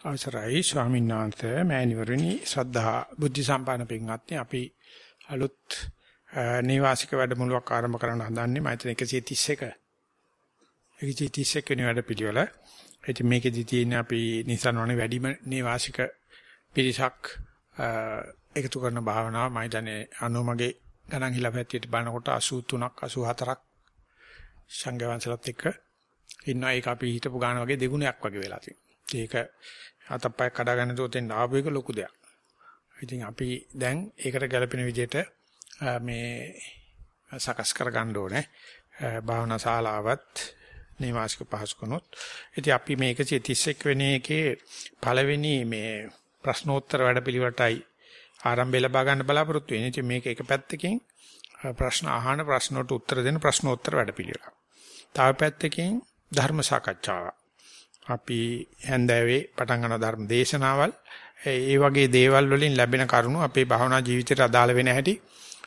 අවසරයි ස්වාමීන් වහන්සේ මෑණිවරණි ශ්‍රද්ධා බුද්ධ සම්පන්න පින්වත්නි අපි අලුත් නිවාසික වැඩමුළුවක් ආරම්භ කරන්න හදන්නේ මම හිතන 131 131 වෙනි වැඩ පිළිවෙල. ඉතින් මේකෙදි තියෙන අපි නිසන්වනේ වැඩිම නිවාසික පිරිසක් එකතු කරන භාවනාව මම හිතන්නේ අනුමගේ ගණන් හිලා පැත්තට බලනකොට 83ක් 84ක් සංඝවංශලත් එක්ක ඉන්නවා ඒක අපි හිතපු ගාන වගේ දෙගුණයක් වගේ වෙලා තියෙනවා. ඒක අතප්පයක් කඩා ගන්න තෝතෙන් ආපු එක ලොකු දෙයක්. ඉතින් අපි දැන් ඒකට ගැළපෙන විදිහට මේ සකස් කර ගන්න ඕනේ. භාවනා ශාලාවත් නිවාසික පහසුකනොත්. ඉතින් අපි මේ 131 වෙනි එකේ පළවෙනි මේ ප්‍රශ්නෝත්තර වැඩපිළිවෙලටයි ආරම්භය ලබා ගන්න බලාපොරොත්තු වෙන්නේ. ඉතින් මේක එක පැත්තකින් ප්‍රශ්න අහන ප්‍රශ්න වලට උත්තර දෙන ප්‍රශ්නෝත්තර වැඩපිළිවෙල. තව පැත්තකින් ධර්ම සාකච්ඡාවක්. අපි හැන්දෑවේ පටන් ගන්න ධර්ම දේශනාවල් ඒ වගේ දේවල් වලින් ලැබෙන කරුණු අපේ භාවනා ජීවිතයට අදාළ වෙන හැටි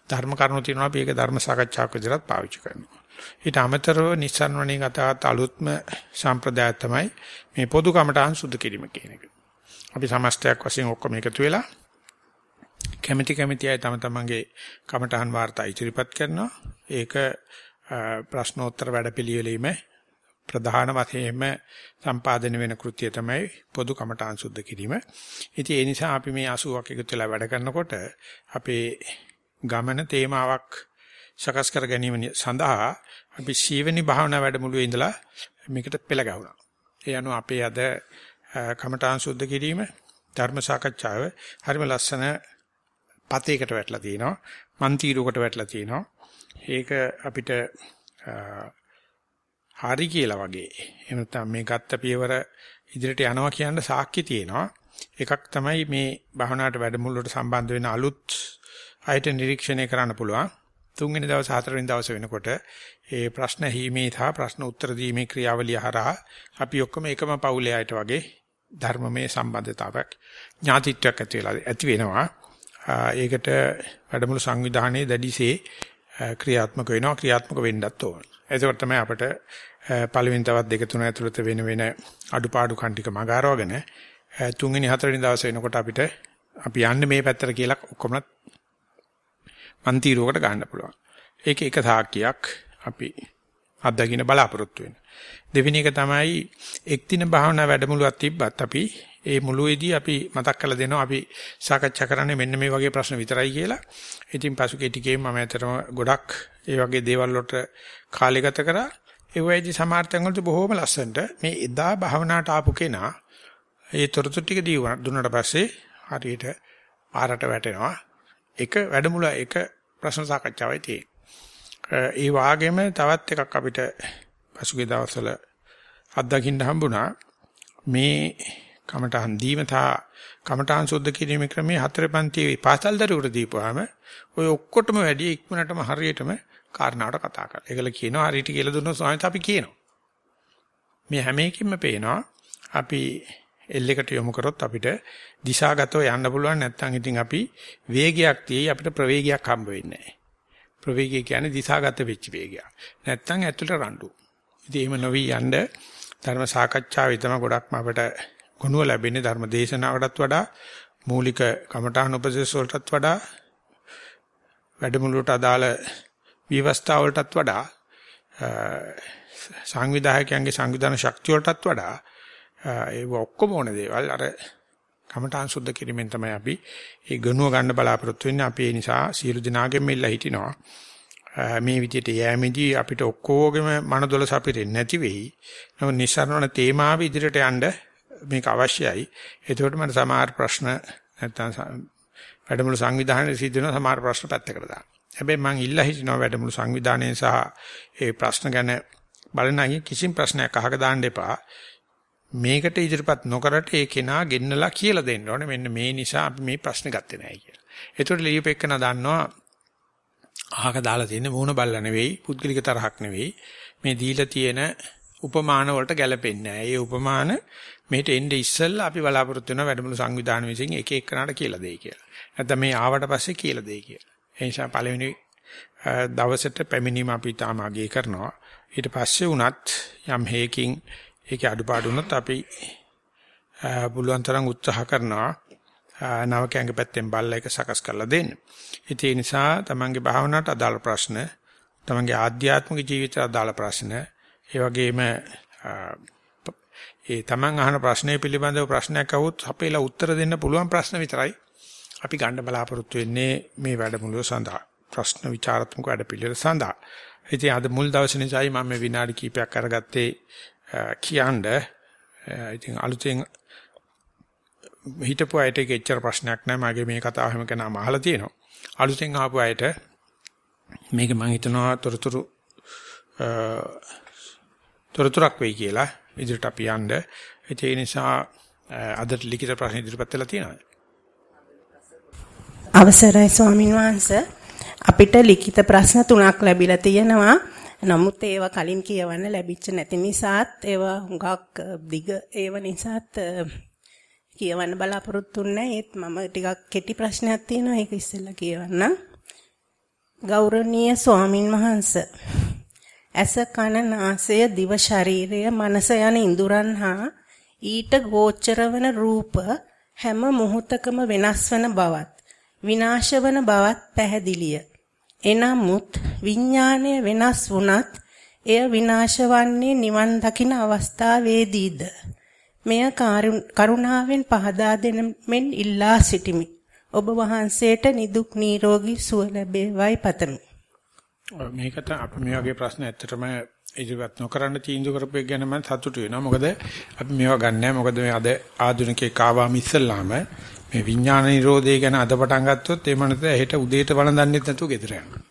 ධර්ම කරුණු තියෙනවා අපි ඒක ධර්ම සාකච්ඡාවක් විදිහට පාවිච්චි කරනවා. ඊට අමතරව නිස්සාරණණී ගතවත් අලුත්ම සම්ප්‍රදාය තමයි මේ පොදු කමටහන් සුද්ධ කිරීම කියන එක. අපි සමස්තයක් වශයෙන් ඔක්කොම එකතු වෙලා කැමැති කැමැති අය තම තමන්ගේ කමටහන් වාර්තා ඉදිරිපත් කරනවා. ඒක ප්‍රශ්නෝත්තර වැඩපිළිවෙලීමේ ප්‍රධාන වශයෙන්ම සම්පාදනය වෙන කෘත්‍යය තමයි පොදු කමඨාන් සුද්ධ කිරීම. ඉතින් ඒ නිසා අපි මේ 80ක් එකතු වෙලා වැඩ කරනකොට අපේ ගමන තේමාවක් සකස් කර ගැනීම සඳහා අපි සීවෙනි භාවනා වැඩමුළුවේ ඉඳලා මේකට පෙළ ගැහුණා. ඒ අනුව අපේ අද කමඨාන් සුද්ධ කිරීම ධර්ම සාකච්ඡාව හරිම ලස්සන පතේකට වැටලා තිනවා. මන්තිරුවකට වැටලා තිනවා. ඒක අපිට හරි කියලා වගේ. එහෙම නැත්නම් මේ ගත්ත පියවර ඉදිරියට යනවා කියන සාක්ෂි තියෙනවා. එකක් තමයි මේ භවනාට වැඩමුළුවට සම්බන්ධ වෙන අලුත් අයට නිරීක්ෂණය කරන්න පුළුවන්. තුන්වෙනි දවස් හතරවෙනි දවස් වෙනකොට ඒ ප්‍රශ්න හීමේ සහ ප්‍රශ්න උත්තර දීමේ ක්‍රියාවලිය හරහා අපි ඔක්කොම එකම පවුලේ අයට වගේ ධර්මමය සම්බන්ධතාවයක් ඥාතිත්වයක් ඇති වෙලා ඇති වෙනවා. ඒකට වැඩමුළු සංවිධානයේ දැඩිසේ ක්‍රියාත්මක වෙනවා ක්‍රියාත්මක වෙන්නත් ඕන. එතකොට තමයි අපිට පළවෙනි තවත් දෙක තුන ඇතුළත වෙන වෙන අඩුපාඩු කන්ටික මගාරවගෙන තුන්වෙනි හතරවෙනි දවසේ වෙනකොට අපිට අපි යන්නේ මේ පැත්තට කියලා ඔක්කොම මන්තිරුවකට ගන්න පුළුවන්. ඒක එක සාක්කියක් අපි අත්දකින්න බලාපොරොත්තු වෙන. දෙවෙනි එක තමයි එක්දින භාවනා වැඩමුළුවක් තිබ්බත් අපි ඒ මුළුවේදී අපි මතක් කරලා දෙනවා අපි සාකච්ඡා කරන්නේ මෙන්න මේ වගේ ප්‍රශ්න විතරයි කියලා. ඉතින් පසුගිය ටිකේ මම ඇත්තටම ගොඩක් ඒ වගේ දේවල් වලට කාලය ගත කරා. ඒ වෙයිදී සමහරතෙන් වලට බොහොම ලස්සනට මේ එදා භාවනාවට ආපු කෙනා ඒ තොරතුරු ටික දුන්නාට පස්සේ හරියට පාරට වැටෙනවා. එක වැඩමුළ එක ප්‍රශ්න සාකච්ඡාවයි තියෙන්නේ. ඒ වාගේම තවත් එකක් අපිට පසුගිය දවස්වල අත්දකින්න හම්බුණා. මේ කමඨහන් දීම තා කමඨහන් සුද්ධ කිරීමේ ක්‍රමයේ හතර පන්තියේ පාසල් දරුවට දීපුවාම ඔය ඔක්කොටම වැඩි ඉක්මනටම හරියටම කාරණාවට කතා කරලා. ඒකල කියනවා හරියට කියලා දුන්නොත් ස්වාමීන් අපි කියනවා. මේ හැම එකකින්ම පේනවා අපි එල්ලයකට යොමු කරොත් අපිට දිශාගතව යන්න පුළුවන් නැත්නම් ඉතින් අපි වේගයක් තියයි අපිට ප්‍රවේගයක් හම්බ වෙන්නේ නැහැ. ප්‍රවේගය කියන්නේ දිශාගත වෙච්ච වේගයක්. නැත්නම් ඇතුළට රණ්ඩු. ඉතින් එහෙම නොවි යන්න ධර්ම සාකච්ඡාවේ තමයි ගොඩක්ම අපිට ගුණුව ලැබෙන්නේ ධර්ම දේශනාවටත් වඩා මූලික කමඨාන උපදේශ වලටත් වඩා වැඩමුළුවට අදාළ විවස්ථා වලටත් වඩා සංවිධායකයන්ගේ සංවිධාන ශක්තිය වලටත් වඩා ඒ ඔක්කොම ඕන දේවල් අර කමඨාන් සුද්ධ කිරීමෙන් තමයි අපි ඒ ගනුව ගන්න බලාපොරොත්තු වෙන්නේ අපි ඒ නිසා සියලු දෙනාගෙම මෙල්ලා හිටිනවා මේ විදිහට යෑමේදී අපිට ඔක්කොගෙම මනදොල සපිරෙන්නේ නැති වෙයි. නමුත් නිස්සාරණ තේමාව ඉදිරියට යන්න මේක අවශ්‍යයි. එතකොට මට සමහර ප්‍රශ්න නැත්තම් වැඩමුළු සංවිධානයේ සිද්ධ වෙන සමහර ප්‍රශ්න පැත්තකට දාන්න. හැබැයි මම ඉල්ලා හිටිනවා වැඩමුළු සංවිධානයේ සහ ඒ ප්‍රශ්න ගැන බලන අය කිසිම ප්‍රශ්නයක් අහක දාන්න එපා. මේකට ඉදිරිපත් නොකරට ඒ කෙනා ගෙන්නලා කියලා දෙන්න ඕනේ. මෙන්න මේ නිසා අපි මේ ප්‍රශ්න ගත්තේ නැහැ කියලා. ඒතකොට ලියුපෙකන දන්නවා අහක දාලා තියෙන මූණ බල්ලා නෙවෙයි, පුද්ගලික තරහක් නෙවෙයි. මේ දීලා තියෙන උපමාන වලට ගැලපෙන්නේ නැහැ. ඒ උපමාන මේට එන්නේ ඉස්සෙල්ලා අපි බලාපොරොත්තු වෙන වැඩමුළු සංවිධානය විසින් එක එකනට කියලා දෙයි කියලා. නැත්නම් මේ ආවට පස්සේ කියලා දෙයි කියලා. ඒ නිසා පළවෙනි දවසට පැමිණීම අපි තාම අගය කරනවා. ඊට පස්සේ වුණත් යම් හේකින් ඒකේ අඩුපාඩු වුණොත් අපි පුළුවන් තරම් උත්සාහ කරනවා නවකයන්ගේ පැත්තෙන් බල්ලා එක සකස් කරලා දෙන්න. ඒ නිසා තමන්ගේ භාවනාවට අදාළ ප්‍රශ්න, තමන්ගේ ආධ්‍යාත්මික ජීවිතයට අදාළ ප්‍රශ්න, ඒ වගේම ඒ තමන් අහන ප්‍රශ්නය පිළිබඳව ප්‍රශ්නයක් අහුවොත් අපේලා උත්තර දෙන්න පුළුවන් ප්‍රශ්න විතරයි අපි ගන්න බලාපොරොත්තු වෙන්නේ මේ වැඩමුළුව සඳහා. ප්‍රශ්න විචාරාත්මක වැඩ පිළිවෙල සඳහා. ඉතින් අද මුල් දවසේ නිසායි මම මේ විනාඩි කිහිපයක් අරගත්තේ කියන්න. ඉතින් අලුතෙන් හිටපු අයට එච්චර ප්‍රශ්නයක් නැහැ. මගේ මේ කතාව හැම කෙනාම අහලා තියෙනවා. අලුතෙන් ආපු අයට මේක මම හිතනවා තොරතුරු තොරතුරක් වෙයි කියලා ඉදිරියට අපි යන්න. ඒ නිසා අදට ලිඛිත ප්‍රශ්න ඉදිරිපත් වෙලා තියෙනවා. අවසරයි ස්වාමින් වහන්සේ අපිට ලිඛිත ප්‍රශ්න තුනක් ලැබිලා තියෙනවා. නමුත් ඒවා කලින් කියවන්න ලැබිච්ච නැති නිසාත් ඒවා හුඟක් දිග ඒව නිසාත් කියවන්න බලාපොරොත්තු නැහැ. ඒත් මම ටිකක් කෙටි ප්‍රශ්නයක් තියෙනවා. ඒක ඉස්සෙල්ලා කියවන්නම්. ගෞරවනීය ස්වාමින් වහන්සේ ඇස කන නාසය දිව ශරීරය මනස යන ඉඳුරන් හා ඊට ගෝචර වන රූප හැම මොහොතකම වෙනස් වන බවත් විනාශ වන බවත් පැහැදිලිය. එනමුත් විඥාණය වෙනස් වුණත් එය විනාශ වන්නේ නිවන් දකින අවස්ථාවේදීද මෙය කරුණාවෙන් පහදා දෙන මෙන් ඉල්ලා සිටිමි. ඔබ වහන්සේට නිදුක් නිරෝගී සුව ලැබේවයි පතමි. මේකට අපි මේ වගේ ප්‍රශ්න ඇත්තටම ඉදිරිපත් නොකරන්න තීන්දුව කරපු එක ගැන මම සතුටු වෙනවා. මොකද අපි මේවා ගන්නෑ. මොකද මේ අද ආධුනිකේ කාවාම ඉස්සල්ලාම මේ විඥාන නිරෝධය ගැන අද පටන් ගත්තොත් ඒ මනස හෙට උදේට වළඳන්නෙත් නැතුව ගෙදර යනවා.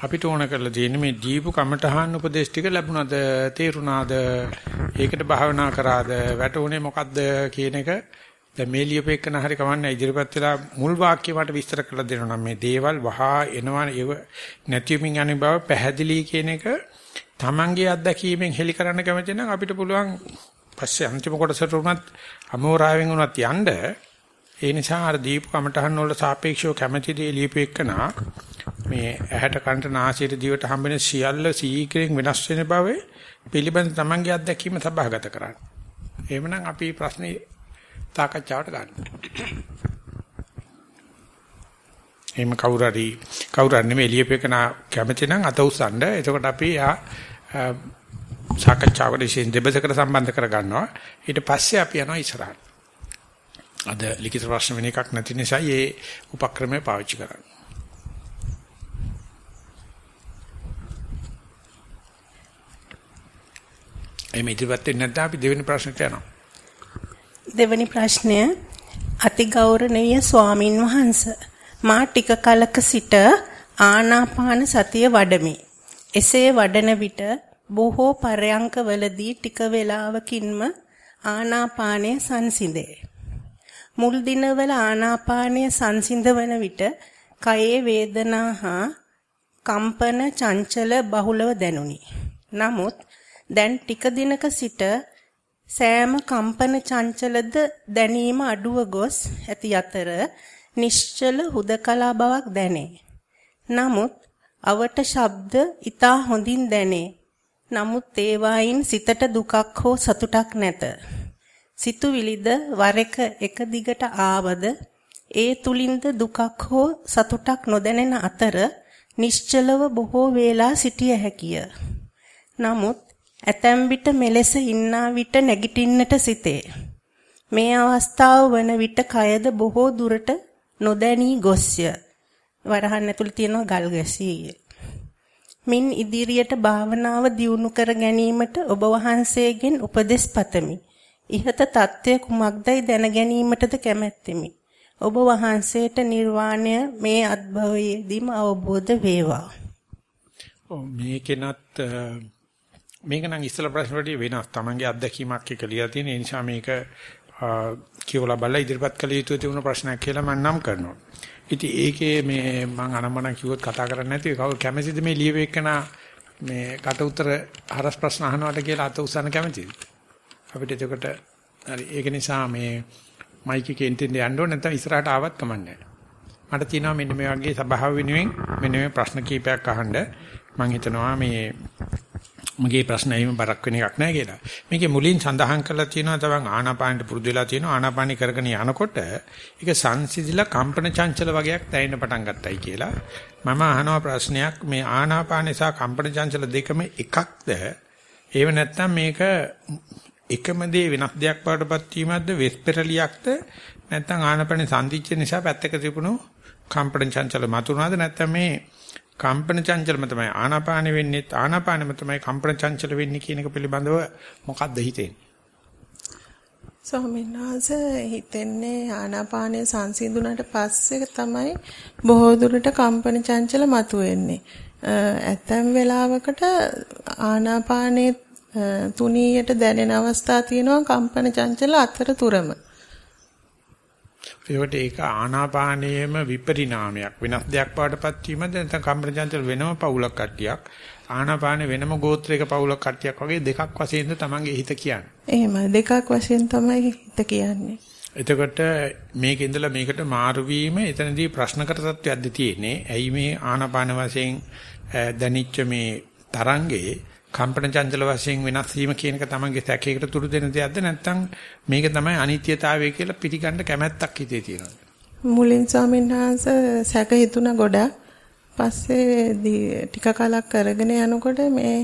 අපිට ඕන කරලා තියෙන්නේ මේ දීපු කමඨහන් උපදේශ ටික ලැබුණාද තේරුණාද ඒකට භාවනා කරාද වැටුනේ මොකද්ද කියන එක දැන් මේ ලියපෙකන හරි කවන්නේ ඉදිරිපත් වෙලා මුල් වාක්‍ය මට විස්තර කරලා දෙනවා නම් මේ දේවල් වහා එනවා ඒව නැතිවමින් යන බව පැහැදිලි කියන එක Tamange අත්දැකීමෙන් හෙලි කරන්න කැමති නම් අපිට පුළුවන් පස්සේ අන්තිම කොටසට උනත් අමෝරාවෙන් උනත් යන්න ඒ නිසා අර දීප කමටහන් වල සාපේක්ෂව කැමැති දේ ලියපෙකනා මේ ඇහැට කනට නාසයට දිවට හම්බෙන සියල්ල සීක්‍රයෙන් වෙනස් වෙන බව පිළිබඳ Tamange අත්දැකීම සභාගත කරන්න. එහෙමනම් අපි ප්‍රශ්නේ සාකච්ඡාවට ගන්න. එහෙම කවුරු හරි කවුරු හරි නෙමෙයි ලියපෙකන කැමති නම් අත උස්සන්න. එතකොට අපි යා සාකච්ඡාවට විශේෂ දෙබසකට සම්බන්ධ කර ගන්නවා. ඊට පස්සේ අපි යනවා ඉස්සරහට. අද ලිඛිත ප්‍රශ්න වෙන එකක් නැති නිසා මේ උපක්‍රමය පාවිච්චි කරන්න. එමෙ ඉදිරියට නැත්නම් අපි දෙවෙනි ප්‍රශ්නට යනවා. දෙවැනි ප්‍රශ්නය අතිගෞරවනීය ස්වාමින් වහන්සේ මා ටික කලක සිට ආනාපාන සතිය වඩමි. එසේ වඩන විට බොහෝ පරයන්කවලදී ටික වේලාවකින්ම ආනාපානය සංසිඳේ. මුල් දිනවල ආනාපානය සංසිඳවන විට කයේ වේදනා හා කම්පන චංචල බහුලව දැනුනි. නමුත් දැන් ටික දිනක සිට සෑම කම්පන චංචලද දැනීම අඩුව ගොස් ඇති අතර නිශ්චල හුදකලා බවක් දැනේ. නමුත් අවට ශබ්ද ඊතා හොඳින් දැනේ. නමුත් ඒවායින් සිතට දුකක් හෝ සතුටක් නැත. සිතුවිලිද වර එක එක දිගට ආවද ඒ තුලින්ද දුකක් හෝ සතුටක් නොදැනෙන අතර නිශ්චලව බොහෝ වේලා සිටිය හැකිය. නමුත් ඇතැම් විට මෙලෙස ඉන්නා විට නැගිටින්නට සිතේ. මේ අවස්ථාව වන විට කයද බොහෝ දුරට නොදැනී ගොස්ය. වරහන් ඇතුළේ තියෙන ගල් ගැසී. මින් ඉදිරියට භාවනාව දියුණු කර ගැනීමට ඔබ වහන්සේගෙන් උපදෙස් පතමි. ইහත தත්ත්වය කුමක්දයි දැන ගැනීමටද කැමැත්තෙමි. ඔබ වහන්සේට නිර්වාණය මේ අත්භවයේදීම අවබෝධ වේවා. මේකෙනත් මේක නම් ඉස්සල ප්‍රශ්න වලට වෙනස්. Tamange අත්දැකීමක් එක ලියලා තියෙන නිසා මේක කියවලා බලලා ඉදිරිපත් කළ යුතු තිබුණු ප්‍රශ්නයක් කියලා මම නම් කරනවා. ඉතින් ඒකේ මේ මම අනම්මන කිව්වොත් කතා කරන්නේ නැති කවුරු කැමැතිද මේ ලියවෙකන මේ කට උතර හරස් ප්‍රශ්න අහනවාට කියලා අත උසන්න කැමැතිද? අපිට එතකොට හරි ඒක නිසා මේ මයික් එකේ ඉන්ටෙන්ඩ් යන්න ඕනේ නැත්නම් ඉස්සරහට ආවත් කමන්නේ මට තියෙනවා මෙන්න මේ වගේ සභාව වෙනුවෙන් මෙන්න මේ ප්‍රශ්න කීපයක් අහන්න මම හිතනවා මේ මගේ ප්‍රශ්න එහෙම බරක් වෙන එකක් නෑ කියලා. මේකේ මුලින් සඳහන් කරලා තියෙනවා තමන් ආනාපානට පුරුදු වෙලා තියෙනවා ආනාපානි කරගෙන යනකොට ඒක සංසිඳිලා කම්පන චංචල වගේක් දැනෙන්න පටන් ගත්තයි කියලා. මම අහනවා ප්‍රශ්නයක් මේ ආනාපාන සහ කම්පන චංචල දෙකම එකක්ද? ඒව නැත්නම් මේක එකම දේ වෙනස් දෙයක් වඩපත් වීමක්ද වෙස්පෙරලියක්ද නැත්නම් ආනාපාන සංදිච්ච නිසා පැත්තක තිබුණු කම්පන චංචල මතුනාද නැත්නම් මේ කම්පන චංචලම තමයි ආනාපාන වෙන්නේ ආනාපානෙම තමයි කම්පන චංචල වෙන්නේ කියන එක පිළිබඳව මොකක්ද හිතෙන්නේ? ස්වාමීන් වහන්සේ හිතෙන්නේ ආනාපානය සංසිඳුණාට පස්සේ තමයි බොහෝ දුරට කම්පන චංචල මතුවෙන්නේ. ඇතැම් වෙලාවකට ආනාපානයේ තුනීයට දැනෙන අවස්ථා තියෙනවා කම්පන චංචල අතරතුරම. ඒකට ඒක ආනාපානයේම විපරිණාමයක් වෙනස් දෙයක් පාටපත් වීමද නැත්නම් කම්පන චංචල වෙනම පවුලක් කට්ටියක් ආනාපාන වෙනම ගෝත්‍රයක පවුලක් කට්ටියක් වගේ දෙකක් වශයෙන්ද තමන්ගේ හිත කියන්නේ. එහෙමයි දෙකක් වශයෙන් තමයි හිත කියන්නේ. එතකොට මේක ඉඳලා මේකට මාරු වීම එතනදී ප්‍රශ්නකට තත්ත්වයක්ද තියෙන්නේ. ඇයි මේ ආනාපාන වශයෙන් දැනිච්ච මේ තරංගේ කම්පන චංචල වශයෙන් වෙනස් වීම කියන එක තමන්ගේ සැකයකට තුරු දෙන දෙයක්ද නැත්නම් මේක තමයි අනිත්‍යතාවය කියලා පිළිගන්න කැමැත්තක් හිතේ තියෙනවද මුලින් ස්වාමීන් වහන්සේ සැක හිතුණ ගොඩක් පස්සේ ටික කලක් කරගෙන යනකොට මේ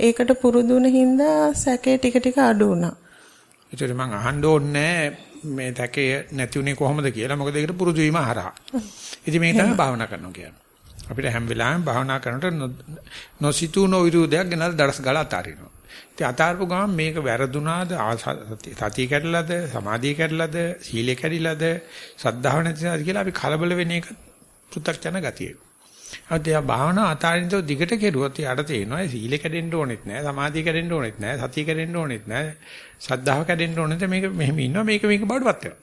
ඒකට පුරුදු වුණ හින්දා සැකේ ටික ටික අඩු වුණා. ඒතර මං අහන්න ඕනේ මේ සැකේ නැති උනේ කොහොමද කියලා. මොකද ඒකට පුරුදු වීම හරහා. ඉතින් මේක තමයි භාවනා කරනවා කියන්නේ. අපිට හැම වෙලාවෙම භාවනා කරනකොට නොසිතූ නොවිරුදයක් ගැන දරස් ගාලා අතාරිනවා. ඉතින් අතාරපු ගමන් මේක වැරදුනාද සතිය කැඩලාද සමාධිය කැඩලාද සීලය කැඩිලාද සද්ධාව නැතිලාද කියලා අපි කලබල වෙන එක පෘථග්ජන ගතිය. අධ්‍යා භාවනා අතාරින්තෝ දිගට කෙරුවොත් යට තේනවා සීලය කැඩෙන්න ඕනෙත් නෑ සමාධිය කැඩෙන්න ඕනෙත් නෑ සතිය කැඩෙන්න ඕනෙත් නෑ සද්ධාව කැඩෙන්න ඕනෙත් මේක මෙහෙම ඉන්නවා මේක මේක බඩපත් වෙනවා.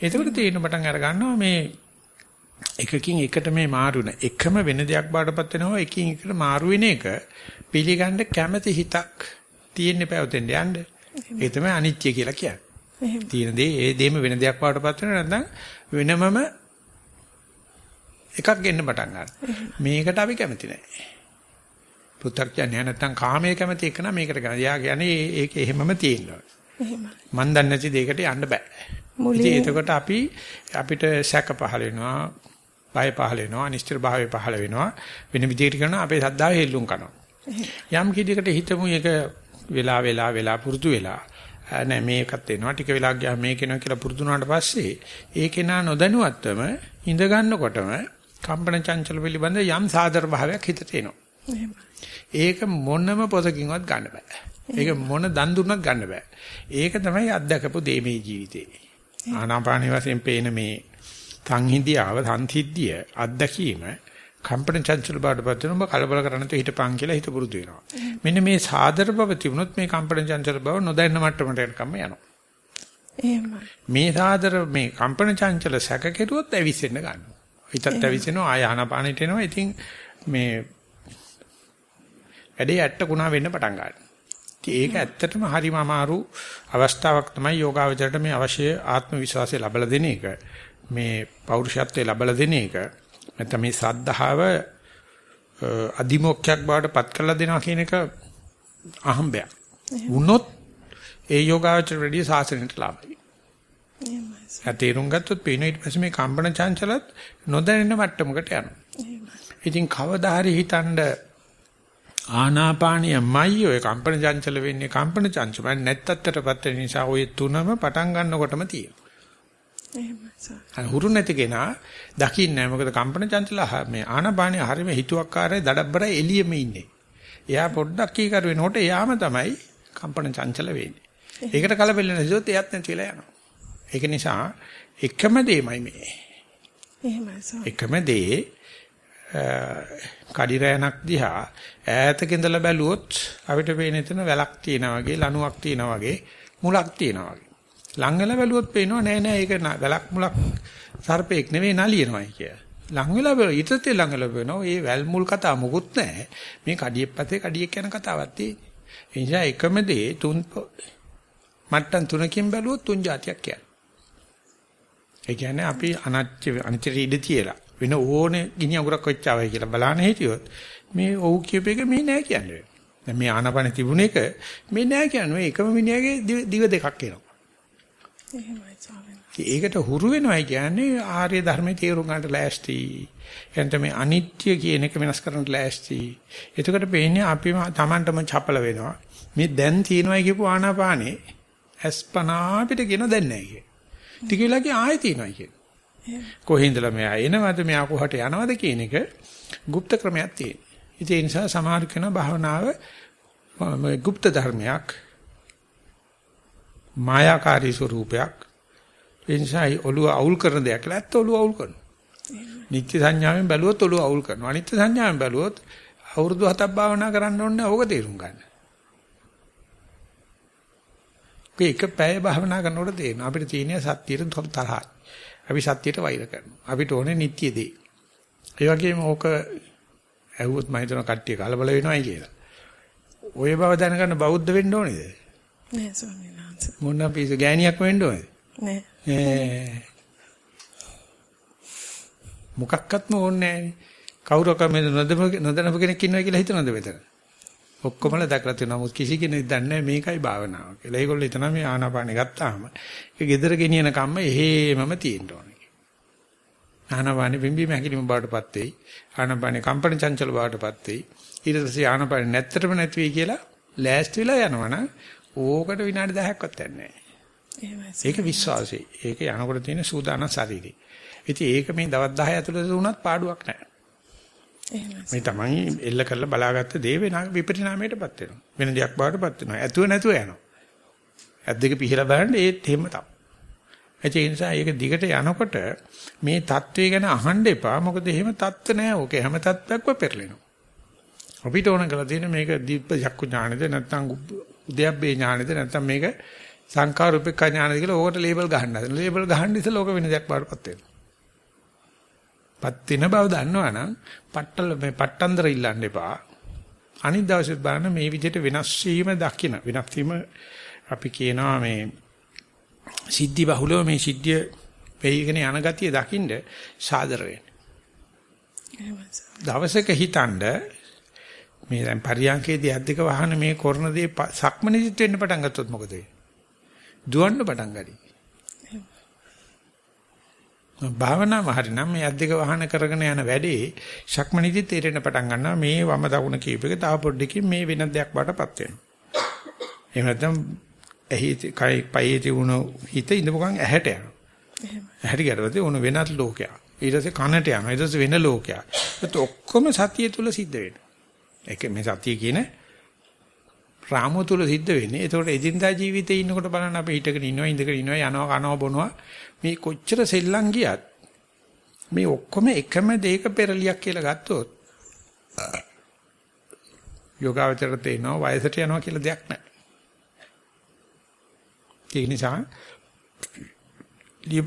එතකොට තේරෙන පටන් අර ගන්නවා මේ එකකින් එකට මේ මාරු වෙන එකම වෙන දෙයක් බාටපත් වෙනවා එකින් එකට මාරු වෙන එක පිළිගන්න කැමැති හිතක් තියෙන්න පැවතෙන්න යන්න. ඒ තමයි අනිත්‍ය කියලා කියන්නේ. තියෙන දේ ඒ දෙම වෙන දෙයක් බාටපත් වෙන නැත්නම් වෙනමම එකක් ගෙන්න පටන් ගන්නවා. මේකට අපි කැමති නැහැ. පු탁ඥය නැත්නම් කාමයේ කැමති එක නම් මේකට ගන්න. යා කියන්නේ ඒක එහෙමම තියෙනවා. එහෙමයි. මන් දන්නේ නැති දෙයකට යන්න බෑ. ඉතින් එතකොට අපි අපිට සැක පහල වෙනවා බය පහල වෙනවා අනිශ්චිත භාවය පහල වෙනවා. වෙන විදිහට කරනවා අපේ සද්දාව හෙල්ලුම් කරනවා. යම් කිදිකට හිතමු ඒක වෙලා වෙලා වෙලා පුරුදු වෙලා. නෑ මේකත් එනවා. ටික වෙලා ගියා මේක එනවා කියලා පුරුදු වුණාට පස්සේ ඒකේ නා නොදැනුවත්වම ඉඳ ගන්නකොටම කම්පන චංචල පිළිබඳ යම් සාදර භාවයක් හිතට එනවා. ඒක මොනම පොතකින්වත් ගන්න බෑ. ඒක මොන දන් දුන්නත් ගන්න බෑ. ඒක තමයි අත්දකපු දේ මේ ජීවිතේ. ආනාපාන වශයෙන් පේන මේ සංහිඳියාව සංසිද්ධිය අත්දැකීම කම්පන චංචල බාටපත් වෙන ඔබ කලබල කරන්නේ නැතුව හිටපන් කියලා හිත පුරුදු වෙනවා. මෙන්න මේ සාදර බව තිබුණොත් මේ කම්පන චංචල බව නොදැන්න මට්ටමට එනකම් යනවා. එහෙමයි. මේ සාදර මේ කම්පන චංචල සැක කෙරුවොත් ඇවිස්සෙන්න ගන්නවා. හිතත් ඇවිස්සෙනවා ආය ආනාපානෙට එනවා. ඉතින් මේ වැඩේ ඇට්ට කුණා වෙන්න පටන් ගන්නවා. ඒක ඇත්තටම හරිම අමාරු අවස්ථාවක් තමයි යෝගාවචරයට මේ අවශ්‍ය ආත්ම විශ්වාසය ලැබලා දෙන එක. මේ පෞරුෂත්වයේ ලබලා දෙන එක නැත්නම් මේ සද්ධාව අදිමොක්ඛයක් බවට පත් කරලා දෙනවා කියන එක අහම්බයක්. වුණොත් ඒ යෝගාචර රෙඩිය සාසනෙට ලාභයි. එහෙමයි. තේරුම් ගත්තොත් පේන ඊට පස්සේ මේ කම්පන චංචලත් නොදැනෙන මට්ටමකට යනවා. ඉතින් කවදා හරි හිතනද ආනාපානියමයි ඔය කම්පන චංචල වෙන්නේ කම්පන චංචල නැත්තටපත් වෙන නිසා ඔය තුනම පටන් ගන්නකොටම තියෙනවා. එහෙමයි. හුරු නැති කෙනා දකින්නේ. මොකද කම්පන චංචල මේ ආනපානිය හරීම හිතුවක්කාරයි දඩබ්බරයි එළියෙම ඉන්නේ. එයා පොඩ්ඩක් කීකර වෙනකොට එයාම තමයි කම්පන චංචල වෙන්නේ. ඒකට කලබල නැතිවොත් එයත් නැතිලා යනවා. ඒක නිසා එකම දෙයමයි මේ. එහෙමයි එකම දේ කඩිරෑනක් දිහා ඈතක ඉඳලා බැලුවොත් අපිට පේන එතන වැලක් තියෙනා වගේ ලණුවක් තියෙනා වගේ මුලක් තියෙනා වගේ. ලං වෙලා බැලුවොත් පේනවා නෑ නෑ ඒක වැලක් මුලක් සර්පෙක් නෙවෙයි නලියනවායි කිය. ලං වෙලා බැලුවා ඊටත් ලං වෙලා බලනවා මේ වැල් මුල් කතා මොකුත් නෑ. මේ කඩියෙක් පස්සේ කඩියෙක් යන කතාවක් තියෙන්නේ. ඒ නිසා එකම දේ තුන් මට්ටම් තුනකින් බැලුවොත් තුන් જાතියක් කියන්නේ. ඒ කියන්නේ අපි අනච්ච අනිතට ඉඳ තියලා වෙන ඕනේ ගිනි අඟුරක් වෙච්චාවයි කියලා බලන්න හිටියොත් මේ ඔව් කියපේක මේ නෑ කියන්නේ. දැන් මේ ආනාපාන තිබුණ එක මේ නෑ කියන්නේ එකම මිනිහාගේ දිව දෙකක් එනවා. එහෙමයි ස්වාමීනි. ඒකට හුරු වෙනවයි කියන්නේ ආර්ය ධර්මයේ තේරුම් ගන්නට ලෑස්ති. එතන මේ අනිත්‍ය කියන එක වෙනස් කරන්නට ලෑස්ති. එතකොට පේන්නේ අපි Tamanටම චපල වෙනවා. මේ දැන් තියෙනවයි කියපු ආනාපානේ අස්පනා පිට කියන දැන් නෑ කිය. ටික වෙලාවකින් ආයෙ තියෙනවයි කිය. කොහේඳලා මෙයා එනවද මෙයා කොහට යනවද කියන එක গুপ্ত ක්‍රමයක් තියෙනවා. ඉතින් ඒ නිසා සමහර කෙනා භාවනාව গুপ্ত ධර්මයක් මායාකාරී ස්වරූපයක් ඒ නිසා ඔළුව අවුල් කරන දෙයක් කියලා ඇත්ත ඔළුව අවුල් කරනවා. නිත්‍ය සංඥාවෙන් බැලුවොත් ඔළුව අවුල් කරනවා. අනිත්‍ය සංඥාවෙන් බැලුවොත් අවුරුදු 7ක් භාවනා කරන්න ඕනේ ඕක තේරුම් ගන්න. ඒක පැය භාවනා කරනකොට තේරෙනවා. අපිට තියෙන සත්‍යයට තරහයි. අපි සත්‍යයට වෛර කරනවා. අපිට ඕනේ නිත්‍ය දේ. ඒ වගේම ඕක ඇහුවොත් මම හිතනවා කට්ටිය කලබල වෙනවයි කියලා. ওই බව දැනගන්න බෞද්ධ වෙන්න ඕනේද? නෑ ස්වාමීන් වහන්සේ. මොන පිස ගෑණියක් වෙන්න ඕනේද? නෑ. ඒ මොකක්වත්ම ඕනේ නෑනේ. කවුරක මේ නොදැනපු කෙනෙක් ඉන්නවා කියලා හිතනවද මෙතන? ඔක්කොමල දැකලා තියෙනවා. නමුත් කිසි කෙනෙක් දන්නේ නැහැ මේකයි භාවනාව කියලා. ඒගොල්ලෝ හිතනවා මේ ආනාපානෙ ගත්තාම ඒක gedara ගෙනියන කම්ම එහෙමම තියෙන්න ඕනේ. ආනාපානෙ බිම්බීම හැකිලිම බාටපත් වෙයි. ආනාපානෙ කම්පන චංචල බාටපත් වෙයි. ඊට පස්සේ ආනාපානෙ නැත්තරම නැති වෙයි කියලා ලෑස්ති වෙලා යනවනම් ඕකට විනාඩි 10ක්වත් යන්නේ නැහැ. ඒක විශ්වාසයි. ඒක යනකොට තියෙන සූදානම් ශරීරය. ඉතින් ඒක මේ දවස් 10 ඇතුළත වුණත් පාඩුවක් නැහැ. මේ තමයි එල්ල කරලා බලාගත්ත දේ වෙන විපරිණාමයටපත් වෙනවා. වෙන දෙයක් බවටපත් වෙනවා. ඇතුව නැතුව යනවා. ඇද්දක පිහලා බලන්න ඒත් එහෙම තමයි. ඒ නිසා ඒක දිගට යනකොට මේ தત્ත්වය ගැන අහන්න එපා. මොකද එහෙම தත්ත්ව නැහැ. ඕකේ හැම தත්ත්වයක්ම පෙරලෙනවා. අපිට ඕන කරලා තියෙන මේක දීප්ප චක්කු ඥානද නැත්නම් උද්‍යප්පේ ඥානෙද නැත්නම් මේක සංඛාර උපේක්ඛා ඥානෙද කියලා ඕකට ලේබල් ගහන්න හදන. ලේබල් ගහන්න ඉස්සෙල්ලා ඕක වෙන දෙයක් බවටපත් වෙනවා. පත් වෙන බව දන්නවනම් පට්ටල මේ පට්ටන්දර ඉල්ලන්න එපා. අනිත් දවසෙත් බලන්න මේ විදිහට වෙනස් වීම දකින. වෙනස් වීම අපි කියනවා මේ සිද්ධි බහුලව මේ සිද්ධිය වෙයිගෙන යන ගතිය දකින්න සාදර වෙන්න. දවසක හිතනද මේ දැන් පරියන්කේදී අද්දික වහන මේ කරන දේ සක්මනිදිත් වෙන්න පටන් ගත්තොත් මොකද වෙන්නේ? දුවන්න පටන් ගනී. භාවනාව හරිනම් මේ අද්දික වහන කරගෙන යන වැඩේ ශක්මනිදි තේරෙන පටන් ගන්නවා මේ වම දකුණ කීප එක තව පොඩ්ඩකින් මේ වෙන දෙයක් බාටපත් වෙනවා. එහෙම නැත්නම් එහි කයි පයේ තිබුණු හිත ඉඳපුවකන් ඇහැට යනවා. ඇහැට ගියරවදී උණු වෙනත් ලෝකයක්. ඊට පස්සේ කනට යනවා. ඊට පස්සේ වෙන ලෝකයක්. ඒත් ඔක්කොම සතිය තුල සිද්ධ වෙනවා. ඒක මේ සතිය කියන රාමුව තුල සිද්ධ වෙන්නේ. ඒතකොට එදිනදා ජීවිතේ ඉන්නකොට බලන්න අපි හිටගෙන ඉන්නවා, ඉඳගෙන ඉන්නවා, යනවා, කනවා, බොනවා මේ කොච්චර සෙල්ලම් ගියත් මේ ඔක්කොම එකම දෙයක පෙරලියක් කියලා ගත්තොත් යෝගාවචර තේනවා වයසට යනවා කියලා දෙයක් නැහැ. ඒ නිසා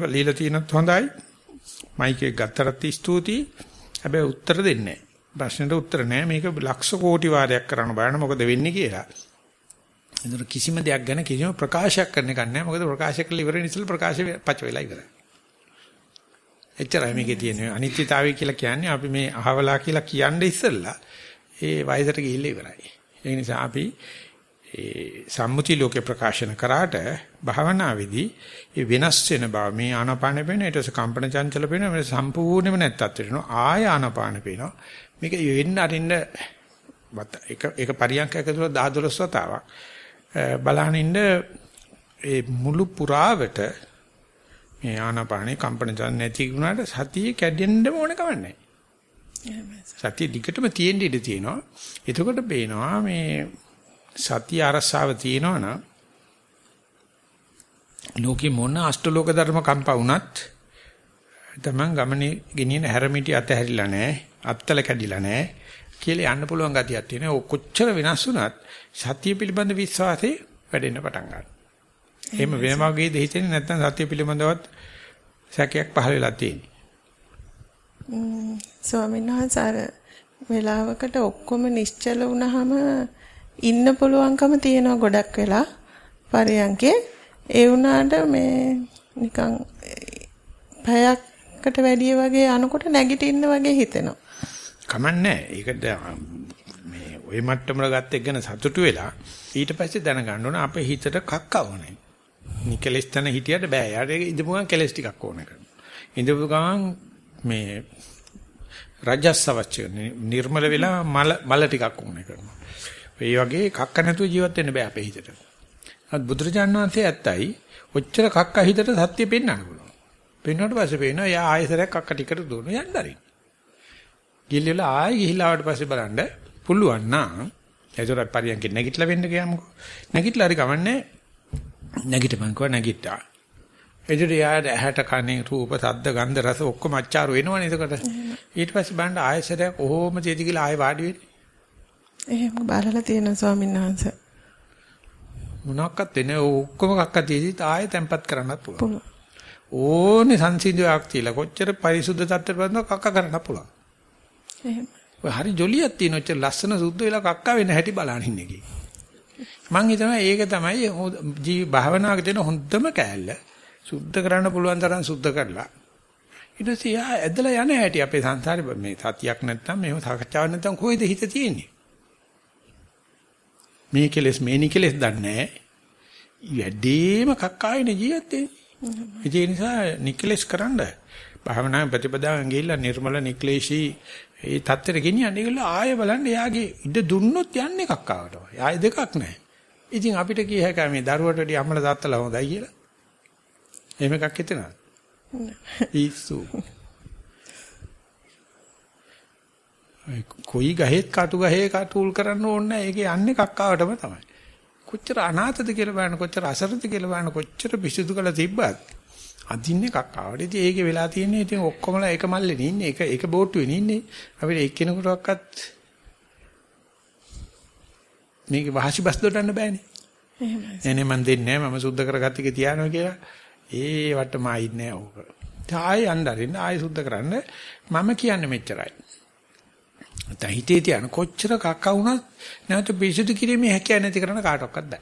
ලියලා තියෙනත් හොඳයි. මයික් එක ගත්තට ස්තුතියි. හැබැයි උත්තර දෙන්නේ නැහැ. ප්‍රශ්නෙට උත්තර නැහැ. මේක ලක්ෂ කෝටි වාරයක් කරන්න බලන්න මොකද වෙන්නේ කියලා. ඒතර කිසිම දෙයක් ගැන කිසිම ප්‍රකාශයක් කරන්න එක නැහැ. මොකද ප්‍රකාශ කළ ඉවර ඉස්සෙල් ප්‍රකාශ පච වෙලා ඉවරයි. එච්චරයි මේකේ තියෙන්නේ. අනිත්‍යතාවය කියලා කියන්නේ අපි මේ අහවලා කියලා කියන්නේ ඉස්සෙල්ලා ඒ වයසට ගිහිල්ලා ඉවරයි. ඒ නිසා අපි ඒ සම්මුති ලෝකේ ප්‍රකාශන කරාට භාවනාවේදී ඒ වෙනස් වෙන බව මේ ආනාපාන පේන ඊට පස්සේ කම්පන චංචල පේන මේ සම්පූර්ණයෙන්ම නැත්තත් වෙනවා ආය ආනාපාන පේනවා මේක වෙන්න අරින්න එක එක පරියන්කයක තුල 10 12 වතාවක් බලහන් ඉන්න ඒ මුළු පුරාවට මේ ආනාපානේ කම්පන චලන නැති වුණාට සතිය කැඩෙන්නම ඕන කවන්නේ සතිය දිගටම තියෙන්න ඉඩ තියෙනවා. එතකොට පේනවා මේ සතිය අරසාව තියෙනවා නම් ලෝකේ මොන අෂ්ටලෝක ධර්ම කම්පා වුණත් තමන් ගමනේ ගෙනියන හැරමිටි අතහැරිලා නැහැ. අත්තල කැඩිලා නැහැ කියලා යන්න පුළුවන් ගතියක් තියෙනවා. කොච්චර වෙනස් වුණත් සත්‍ය පිළිබඳ විශ්වාසය වැඩෙන්න පටන් ගන්නවා. එහෙම වෙන වගේ දෙහිතෙන්නේ නැත්නම් සත්‍ය පිළිබඳවත් සැකයක් පහළ වෙලා තියෙන්නේ. ස්වාමීන් වහන්සේ වෙලාවකට ඔක්කොම නිශ්චල වුණාම ඉන්න පුළුවන්කම තියෙනවා ගොඩක් වෙලා පරියන්කේ ඒ වුණාට මේ නිකන් පැයකට වැඩිය වගේ යනකොට නැගිටින්න වගේ හිතෙනවා. කමන්නේ. ඒක ඒ මට්ටමල ගත්ත එක ගැන සතුටු වෙලා ඊට පස්සේ දැනගන්න ඕන අපේ හිතට කක්ක ඕනේ. නිකලස් තන හිටියට බෑ. යාට ඉඳපු ගමන් කෙලස් ටිකක් ඕනේ කරනවා. ඉඳපු ගමන් මේ රජස්සවච්ච නිර්මල වෙලා මල මල ටිකක් ඕනේ කරනවා. ඒ වගේ කක්ක නැතුව ජීවත් වෙන්න බෑ අපේ හිතට. අත් බුදුරජාණන් වහන්සේ ඇත්තයි ඔච්චර කක්ක හිතට සත්‍ය පෙන්වන්න පුළුවන්. පෙන්වුවට පස්සේ පේනවා යා ආයෙසරයක් කක්ක ටිකට දුවන යන්න හරි. ගිල්ලෙලා ආයෙ ගිහිලා ආවට පස්සේ බලන්න පුළුවන් නම් ඒතර පරියන්ක නැගිටලා වෙන්න ගියාමකෝ. නැගිටලා හරි කමන්නේ නැගිටපන් කව නැගිට්ටා. එදිට යාට ඇහැට කනේ රූප සද්ද ගන්ධ රස ඔක්කොම අච්චාරු වෙනවනේ එතකොට. ඊට පස්සේ බලන්න ආයෙසරයක් ඔහොම තේදි කියලා ආයෙ වාඩි වෙන්නේ. එහෙම බලලා තියෙන ස්වාමීන් වහන්සේ. මොනක්වත් වෙන්නේ ඔක්කොම කක්ක තේදි ආයෙ තැම්පත් කරන්නත් පුළුවන්. ඕනේ සංසිඳුවක් තියලා කොච්චර පරිසුද්ධ තත්ත්වයට වදිනවා කක්ක කරන්න පුළුවන්. එහෙම. ඔය හරි ජොලියක් තියෙන ඔච්චර ලස්සන සුද්ධ වෙලා කක්ක වෙන්න හැටි බලන ඉන්නේ කි. මං හිතනවා ඒක තමයි ජීව භාවනාවක තියෙන හොඳම කෑල්ල. සුද්ධ කරන්න පුළුවන් තරම් සුද්ධ කරලා. ඊට පස්සේ යා ඇදලා යන හැටි අපේ සංසාරේ මේ සතියක් නැත්තම් මේව සාකච්ඡාවක් නැත්තම් කොහෙද හිත තියෙන්නේ? මේ කෙලස් මේ නිකලස් දන්නේ නැහැ. යැදීම කක්කායනේ ජීවිතේ. ඒ නිසා නිකලස් කරන්න භාවනා ප්‍රතිපදාවෙන් ගිහිල්ලා නිර්මල නික්ලේශී ඒ தත්තර ගෙනියන්නේ ඒගොල්ල ආයෙ බලන්න එයාගේ ඉඩ දුන්නොත් යන්නේ කක්කාවට. ආයෙ දෙකක් නැහැ. ඉතින් අපිට කිය හැකියි මේ දරුවට වැඩි අම්මලා තාත්තලා හොඳයි කියලා. එහෙම එකක් හිතනවද? ඉස්සු. කොයි ගහෙත් කටු ගහේ කටුල් කරන්න ඕනේ නැහැ. ඒකේ යන්නේ කක්කාවටම තමයි. කොච්චර අනාථද කියලා බලන්න කොච්චර අසරද කියලා බලන්න කොච්චර පිසුදු කළ තිබ්බත් අදින්නේ කක්කාවට. ඉතින් ඒකේ වෙලා තියෙන්නේ ඉතින් ඔක්කොමලා එක මල්ලේ ඉන්නේ. එක එක බෝට්ටුවේ ඉන්නේ. අපිට එක්කෙනෙකුටවත් මේක වාසි බස් දොඩන්න බෑනේ. එහෙමයි. එනේ මන් දෙන්නේ නැහැ මම සුද්ධ කරගත්ත එක තියානවා කියලා. ඒ වටම ආයින්නේ නැහැ ඕක. ආයෙ අnderින්න ආයෙ සුද්ධ කරන්න මම කියන්නේ මෙච්චරයි. නැත්නම් හිතේ තියන කොච්චර කක්ක වුණත් නැවත පිරිසිදු කිරීමේ හැකියාව නැති කරන කාටවත් බෑ.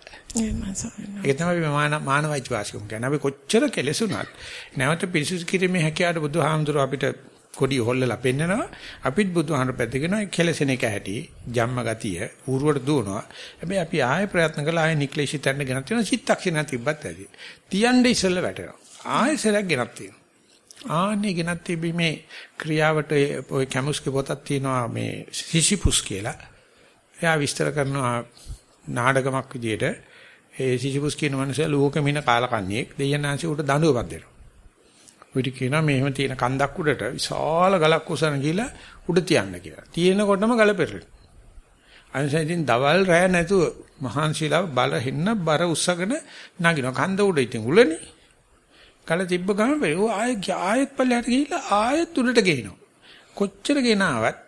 ඒක තමයි මාන මානවයිච වාසිකම් කියන්නේ. අපි කොච්චර කෙලෙසුණත් නැවත පිරිසිදු කිරීමේ හැකියාවට බුදුහාමුදුරුව අපිට කොඩි හොල්ලලා පෙන්නනවා. අපිත් බුදුහාමුදුරුව පැත්තගෙන කෙලෙසෙන එක ඇති, ජම්ම ගතිය, ඌරුවට දුවනවා. හැබැයි අපි ආයෙ ප්‍රයත්න කළා ආයෙ නික්ලේශිතන්න ගෙනත් තියෙන චිත්තක්ෂණ තිබ්බත් ඇති. තියන්නේ ඉස්සෙල්ලා වැටෙනවා. ආයෙ සරක් ගෙනත් තියෙනවා. ආන්නේ ගෙනත් තිබීමේ ක්‍රියාවට ඔය කැමුස්ගේ පොතක් තියෙනවා මේ සිසිපුස් කියලා. එයා විස්තර කරනවා නාඩගමක් විදියට ඒ සිසිපුස් කියන මනුස්සයා ලෝකෙමින කාලකන්ණියෙක් දෙයනාංශي උට දඬුවමක් දෙනවා. උඩ කියනවා මෙහෙම තියෙන කන්දක් උඩට විශාල ගලක් උසන ගිහලා උඩ තියන්න කියලා. තියෙනකොටම ගල පෙරලෙනවා. අනිසයින් දවල් රැ නැතුව මහන්සිලා බල හෙන්න බර උස්සගෙන නගිනවා. කන්ද උඩ ඉතින් උලනේ. කල තිබ්බ ගමන් වේ ආයෙත් ආයෙත් පල්ලයට ගිහිල්ලා ආයෙත් උඩට ගේනවා. කොච්චර ගෙනාවත්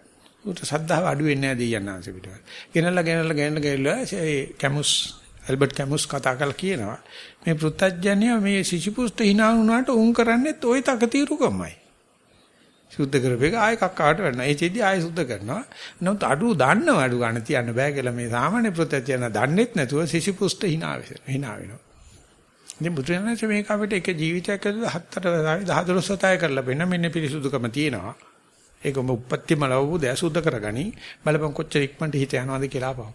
උට සද්ධාව අඩු වෙන්නේ නැහැ දෙයයන්ාංශ පිටව. ගෙනල්ලා ගෙනල්ලා ගෙනල්ලා ගෙනල්ලා ඒ කැමුස් ඇල්බර්ට් කැමුස් කතා කරලා කියනවා මේ පෘථජ්ජන්‍ය මේ සිසිපුස්ත hina වුණාට උන් කරන්නේත් ওই තකතිරුකමයි. සුද්ධ කරපේක ආයෙ කක්කාට වෙනවා. ඒ චෙදි ආයෙ සුද්ධ කරනවා. නමුත් අඩු දන්නව අඩු ගන්න තියන්න බෑ කියලා මේ සාමාන්‍ය පෘථජ්ජන දන්නෙත් නැතුව සිසිපුස්ත hina වෙනවා. ඉතින් බුදුරජාණන්සේ මේක අපිට එක ජීවිතයක් ඇතුළත හතර වතාවේ 10 12 වතාවේ කරලා බෙන්න මෙන්න පිරිසුදුකම තියෙනවා. ඒක ඔබ උපත්තිම ලවපු දෑ සුද්ධ කරගනි. බලපන් කොච්චර ඉක්මනට හිත යනවද කියලා අපහු.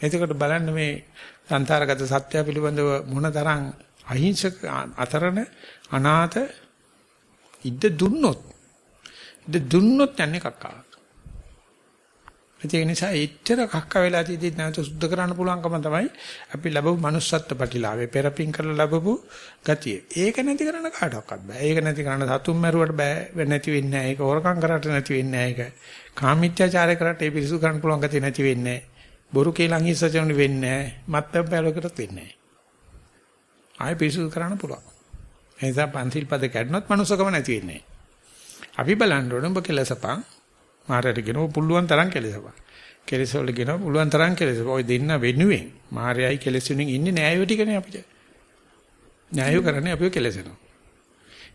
එතකොට බලන්න මේ සංසාරගත සත්‍ය පිළිබඳව මොනතරම් අහිංසක අතරන අනාථ ඉද්ද දුන්නොත් ඉද්ද දුන්නොත් යන්නේ කක්කා. ඒ නිසා එච්චර කක්ක වෙලා තියදී නැවත සුද්ධ කරන්න පුළුවන්කම තමයි අපි ලැබපු manussත්ත්ව ප්‍රතිලාභේ පෙරපින් කරලා ලැබපු ගතිය. ඒක නැති කරන්න කාටවත් බෑ. ඒක නැති කරන්න සතුම් මරුවට බෑ නැති වෙන්නේ නැහැ. ඒක හොරකම් කරාට නැති වෙන්නේ නැහැ. ඒක කාමීත්‍යාචාරය කරාට ඒ පිරිසු කරන්න පුළුවන් ගතිය නැති වෙන්නේ නැහැ. බොරු කේලම් හිස්සචුණු වෙන්නේ නැහැ. මත්පැන් පැලවකටත් වෙන්නේ නැහැ. ආයෙ පිරිසු කරන්න පුළුවන්. ඒ නිසා පන්සිල් පද කැඩනොත් manussකම නැති වෙන්නේ නැහැ. අපි බලන්න ඕනේ ඔබ කෙලසපන් මාරයට කියනවා පුළුවන් තරම් කෙලෙසපන්. කෙලෙසවල කියනවා පුළුවන් තරම් කෙලෙසපන්. ඔය දෙන්න වෙනුවෙන් මාරයයි කෙලෙසුණින් ඉන්නේ නෑයෝ ටිකනේ අපිට. නෑයෝ කරන්නේ අපිව කෙලෙසනවා.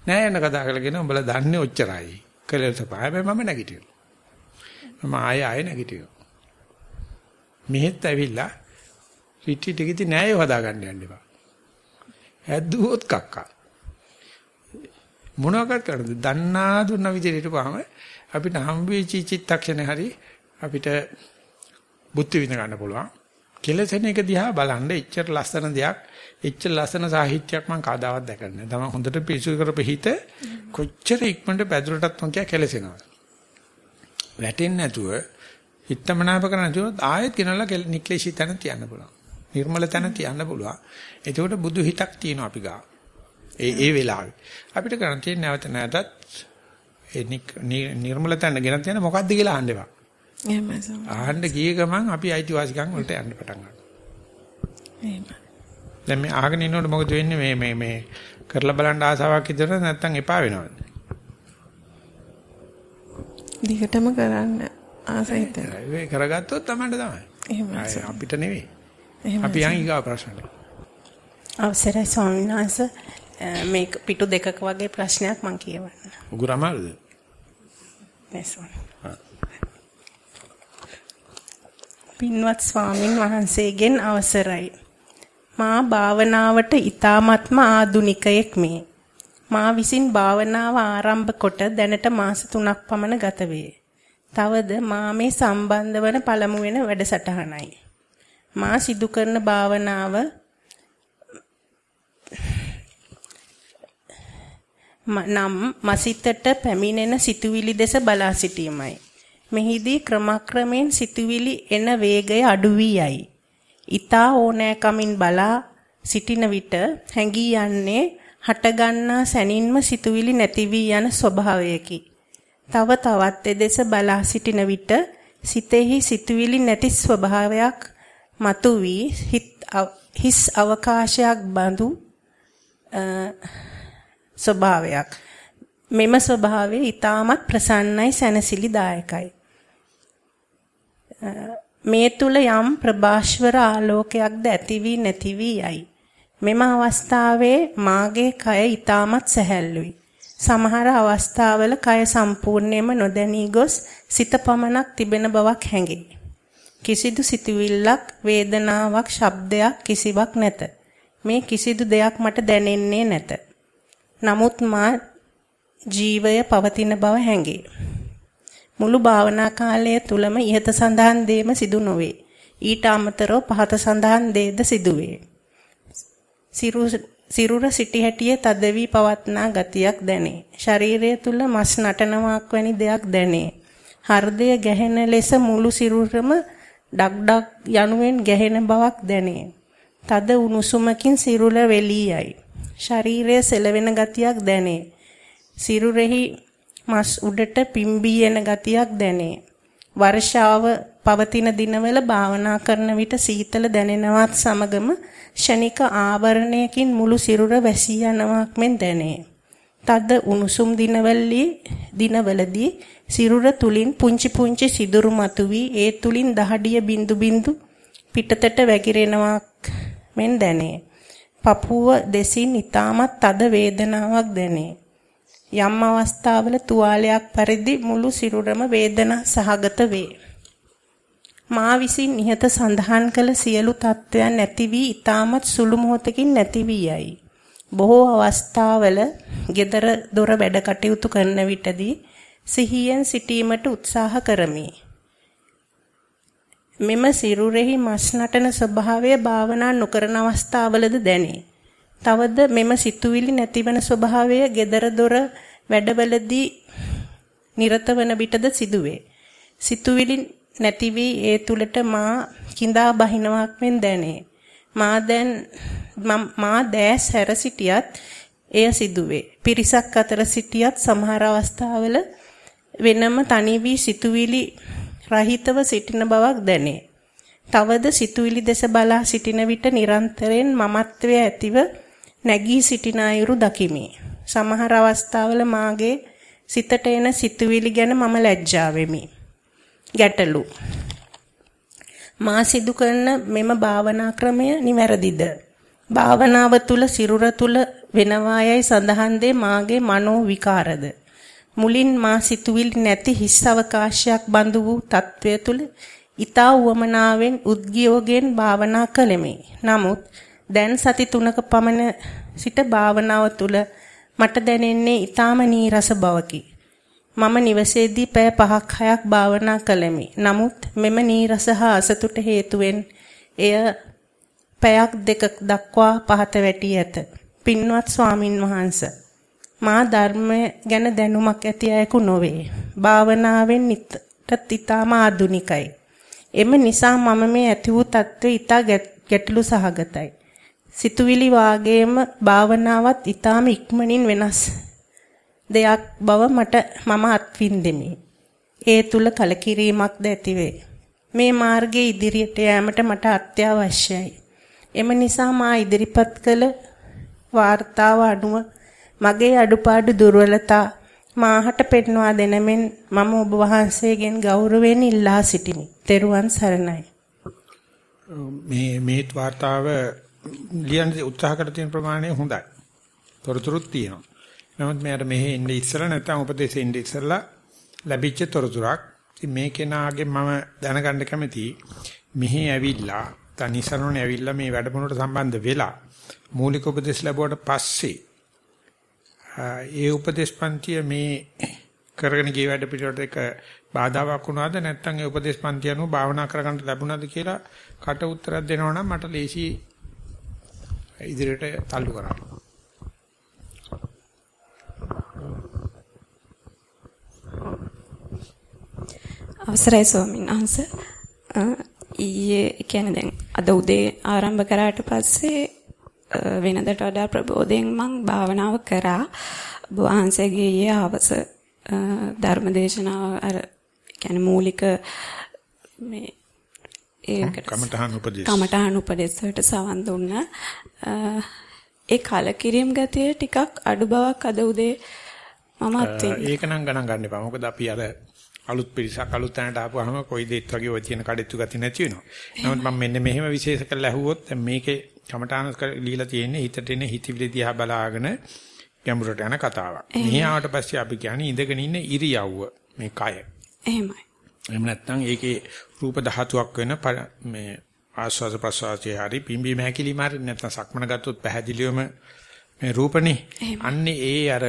නෑ යන කතා කරලා කියනවා උඹලා දන්නේ ඔච්චරයි. කෙලෙසපන්. හැබැයි මම නැගිටිනවා. මම ආයෙ ආයෙ නැගිටිනවා. මෙහෙත් ඇවිල්ලා රිට්‍රීට් එකේදී නෑයෝ හදාගන්න යන්න එපා. ඇද්දුවොත් කක්කා. මොනවාකට කරද? දන්නා දුන්න විදිහට හිටපුවාම අපිට හම් වෙච්ච චිත්තක්ෂණේ හරි අපිට බුද්ධ විඳ ගන්න පුළුවන්. කෙලසෙන එක දිහා බලන්න එච්චර ලස්සන දෙයක්, එච්චර ලස්සන සාහිත්‍යයක් මම කවදාවත් දැකලා නැහැ. තමයි හොඳට පිසු කරපෙහිත කොච්චර ඉක්මනට පැදුරටත් මොකිය කෙලසෙනවා. වැටෙන්නේ නැතුව හිතමනාප කරන නැතුව ආයෙත් ගෙනල්ලා නික්ලේශී තැන තියන්න පුළුවන්. නිර්මල තැන තියන්න පුළුවන්. එතකොට බුදු හිතක් තියෙනවා අපි ගා. ඒ ඒ වෙලාවේ අපිට කරන් තියෙන නැවත නැවතත් ඒ නිර්මල තැන ගෙන තියන මොකද්ද කියලා අහන්න එපා. එහෙමයි සම. අහන්න ගිය ගමන් අපි අයිතිවාසිකම් වලට යන්න පටන් ගන්නවා. එහෙමයි. දැන් මේ අහගෙන ඉන්නකොට මොකද වෙන්නේ මේ මේ මේ කරලා බලන්න ආසාවක් ඉදර නැත්තම් එපා වෙනවද? දිගටම කරන්න ආසයිත. ඒ කරගත්තොත් තමයි තමයි. එහෙමයි. අපිට නෙවෙයි. එහෙමයි. අපි යන් ඊගා ප්‍රශ්නට. අවසරයි ස්වාමීන් වහන්සේ මේක පිටු දෙකක වගේ ප්‍රශ්නයක් මම කියවන්න. උගුරමල්ද? නෑ ස්වාමී. පින්වත් ස්වාමින් වහන්සේගෙන් අවසරයි. මා භාවනාවට ඊ타ත්ම ආදුනිකයෙක් මේ. මා විසින් භාවනාව ආරම්භ කොට දැනට මාස 3ක් පමණ ගත වේ. තවද මා මේ සම්බන්ධ වන පළමු වෙන වැඩසටහනයි. මා සිදු කරන භාවනාව නම් මසිතට පැමිණෙන සිතුවිලි දෙස බලා සිටීමයි. මෙහිදී ක්‍රමක්‍රමයෙන් සිතුවිලි එන වේගය අඩු වී යයි. ඊතා ඕනෑකමින් බලා සිටින විට හැඟී යන්නේ හටගන්නා සැනින්ම සිතුවිලි නැති වී යන ස්වභාවයකි. තව තවත් එදෙස බලා සිටින විට සිතෙහි සිතුවිලි නැති ස්වභාවයක් මතුවී හිස් අවකාශයක් බඳු ස්වභාවයක්. මෙම ස්වභාවය ඊටමත් ප්‍රසන්නයි සැනසිලිදායකයි. මේ තුල යම් ප්‍රභාස්වර ආලෝකයක්ද ඇති වී නැති වී යයි. මෙම අවස්ථාවේ මාගේ කය ඊටමත් සැහැල්ලුයි. සමහර අවස්ථාවල කය සම්පූර්ණයෙන්ම නොදැනී ගොස් සිත පමණක් තිබෙන බවක් හැඟේ. කිසිදු සිතුවිල්ලක්, වේදනාවක්, ශබ්දයක් කිසිවක් නැත. මේ කිසිදු දෙයක් මට දැනෙන්නේ නැත. නමුත් මා ජීවය පවතින බව හැඟේ. මුළු භාවනා කාලය තුලම ইহත සඳහන් දේම සිදු නොවේ. ඊට අමතරව පහත සඳහන් දේද සිදුවේ. සිරුර සිටි හැටියේ තද වී පවත්නා ගතියක් දැනේ. ශරීරය තුල මස් නටනවාක් වැනි දෙයක් දැනේ. හෘදය ගැහෙන ලෙස මුළු සිරුරම ඩක් ඩක් යනුවෙන් ගැහෙන බවක් දැනේ. තද උණුසුමකින් සිරුර වෙලී යයි. ශරීරය සෙලවෙන ගතියක් දැනේ. සිරුරෙහි මස් උඩට පිම්බී එන ගතියක් දැනේ. වර්ෂාව පවතින දිනවල භාවනා කරන විට සීතල දැනෙනවත් සමගම ෂණික ආවරණයකින් මුළු සිරුර වැසී යනවක් මෙන් දැනේ. තද උණුසුම් දිනවලදී දිනවලදී සිරුර තුලින් පුංචි පුංචි සිදුරු මතුවී ඒ තුලින් දහඩිය බිඳු බිඳු පිටතට වැగిරෙනවක් මෙන් දැනේ. පපුව දෙසින් ඊටමත් තද වේදනාවක් දැනේ. යම් අවස්ථාවල තුවාලයක් පරිදි මුළු සිරුරම වේදනා සහගත වේ. මා විසින් නිහත සඳහන් කළ සියලු තත්වයන් නැති වී ඊටමත් සුළු මොහොතකින් නැති වී යයි. බොහෝ අවස්ථාවල gedara දොර වැඩ කටයුතු කරන විටදී සිහියෙන් සිටීමට උත්සාහ කරමි. මෙම සිරුරෙහි මස් නටන ස්වභාවය භාවනා නොකරන අවස්ථාවලද දැනේ. තවද මෙම සිතුවිලි නැතිවන ස්වභාවය gedara dora වැඩවලදී නිරත වන විටද සිදුවේ. සිතුවිලි නැති වී ඒ තුලට මා කිඳා බහිනවක් මෙන් දැනේ. මා දැන් මා දැස් හැර සිටියත් එය සිදුවේ. පිරිසක් අතර සිටියත් සමහර අවස්ථාවල වෙනම තනි වී සිතුවිලි රහිතව සිටින බවක් දැනේ. තවද සිතුවිලි දෙස බලා සිටින විට නිරන්තරයෙන් මමත්වයේ ඇතිව නැගී සිටින අයුරු දකිමි. සමහර අවස්ථාවල මාගේ සිතට එන සිතුවිලි ගැන මම ලැජ්ජා වෙමි. ගැටලු. මා සිදු කරන මෙම භාවනා ක්‍රමය නිවැරදිද? භාවනාව තුල සිරුර තුල වෙනවායයි සඳහන් දේ මාගේ මනෝ විකාරද? මුලින් මා සිතුවිලි නැති හිස් අවකාශයක් බඳු වූ తත්වය තුල ඊතා උවමනාවෙන් උද්ගියෝගෙන් භාවනා කළෙමි. නමුත් දැන් සති 3ක පමණ සිට භාවනාව තුළ මට දැනෙන්නේ ඊටාම නීරස බවකි. මම නිවසේදී පැය 5ක් 6ක් භාවනා කළෙමි. නමුත් මෙම නීරස හා අසතුට හේතුවෙන් එය පැයක් දෙක දක්වා පහත වැටි ඇත. පින්වත් ස්වාමින් වහන්සේ මා ධර්මය ගැන දැනුමක් ඇති අයෙකු නොවේ. භාවනාවෙන් නිතත් ඊටම ආදුනිකයි. එම නිසා මම මේ ඇති වූ தત્ත්වය ඊට ගැටලු සහගතයි. සිතුවිලි වාගේම භාවනාවත් ඊටම ඉක්මනින් වෙනස් දෙයක් බව මට මම අත්විඳෙමි. ඒ තුල කලකිරීමක්ද ඇතිවේ. මේ මාර්ගයේ ඉදිරියට යෑමට මට අත්‍යවශ්‍යයි. එම නිසා මා ඉදිරිපත් කළ වාර්තාව අනුව මගේ අඩුපාඩු දුර්වලතා මාහට පෙන්වා දෙනමෙන් මම ඔබ වහන්සේගෙන් ගෞරවයෙන් ඉල්ලා සිටිමි. ත්වන් සරණයි. මේ මේ වාර්තාව ලියන්න උත්සාහ කර තියෙන ප්‍රමාණය හොඳයි. තොරතුරුත් තියෙනවා. නමුත් මෙයාට මෙහෙ ඉන්නේ ඉස්සලා නැත්නම් උපදේශෙ ඉන්නේ ඉස්සලා ලැබිච්ච තොරතුරක්. ඉතින් මේ කෙනාගේ මම දැනගන්න කැමතියි මෙහි ඇවිල්ලා තනිසරණේ ඇවිල්ලා මේ වැඩමුළුවට සම්බන්ධ වෙලා මූලික උපදේශ ලැබුවට පස්සේ ඒ උපදේශ පන්තිය මේ කරගෙන ගිය වැඩ පිළිවෙලට එක බාධාවක් වුණාද නැත්නම් ඒ උපදේශ පන්තිය අනුව භාවනා කරගන්න ලැබුණාද කියලා කට උත්තරයක් දෙනවා නම් මට ලේසි ඉදිරියට තල්ලු කරන්න. අවසරයි ස්වාමීන් වහන්සේ ඊයේ කියන්නේ දැන් අද උදේ ආරම්භ කරාට පස්සේ වෙනදට වඩා ප්‍රබෝධයෙන් මම භාවනාව කරා. වහන්සේගේ ඊයේ හවස ධර්මදේශනාව අර කියන්නේ මූලික මේ ඒකට කමඨහන් උපදේශ කමඨහන් උපදේශ වලට සවන් දුන්න ඒ කලකිරීම ගතිය ටිකක් අඩු බවක් අද උදේ මම අත්විඳිනවා. ඒක නම් ගණන් ගන්න එපා. මොකද අපි අර අලුත් පිරිසක් අලුත් තැනට ආපුවාම කොයි දෙයක් වගේ ඔය තියෙන කඩਿੱතු ගති නැති වෙනවා. නමුත් මම මෙන්න මෙහෙම විශේෂ කරලා ඇහුවොත් මේකේ කමඨාන লীලා තියෙන්නේ හිතට එන හිතවිලි දිහා බලාගෙන ගැඹුරට යන කතාවක්. මෙහි ආවට පස්සේ අපි කියන්නේ ඉඳගෙන ඉන්න ඉරියව්ව මේ කය. එහෙමයි. එහෙම නැත්නම් ඒකේ රූප ධාතුවක් වෙන මේ ආස්වාද ප්‍රසවාසයේ හරි පිම්බි මහැකිලි මාරි නැත්නම් සක්මන ගත්තොත් පැහැදිලිවම මේ රූපනේ අන්නේ ඒ අර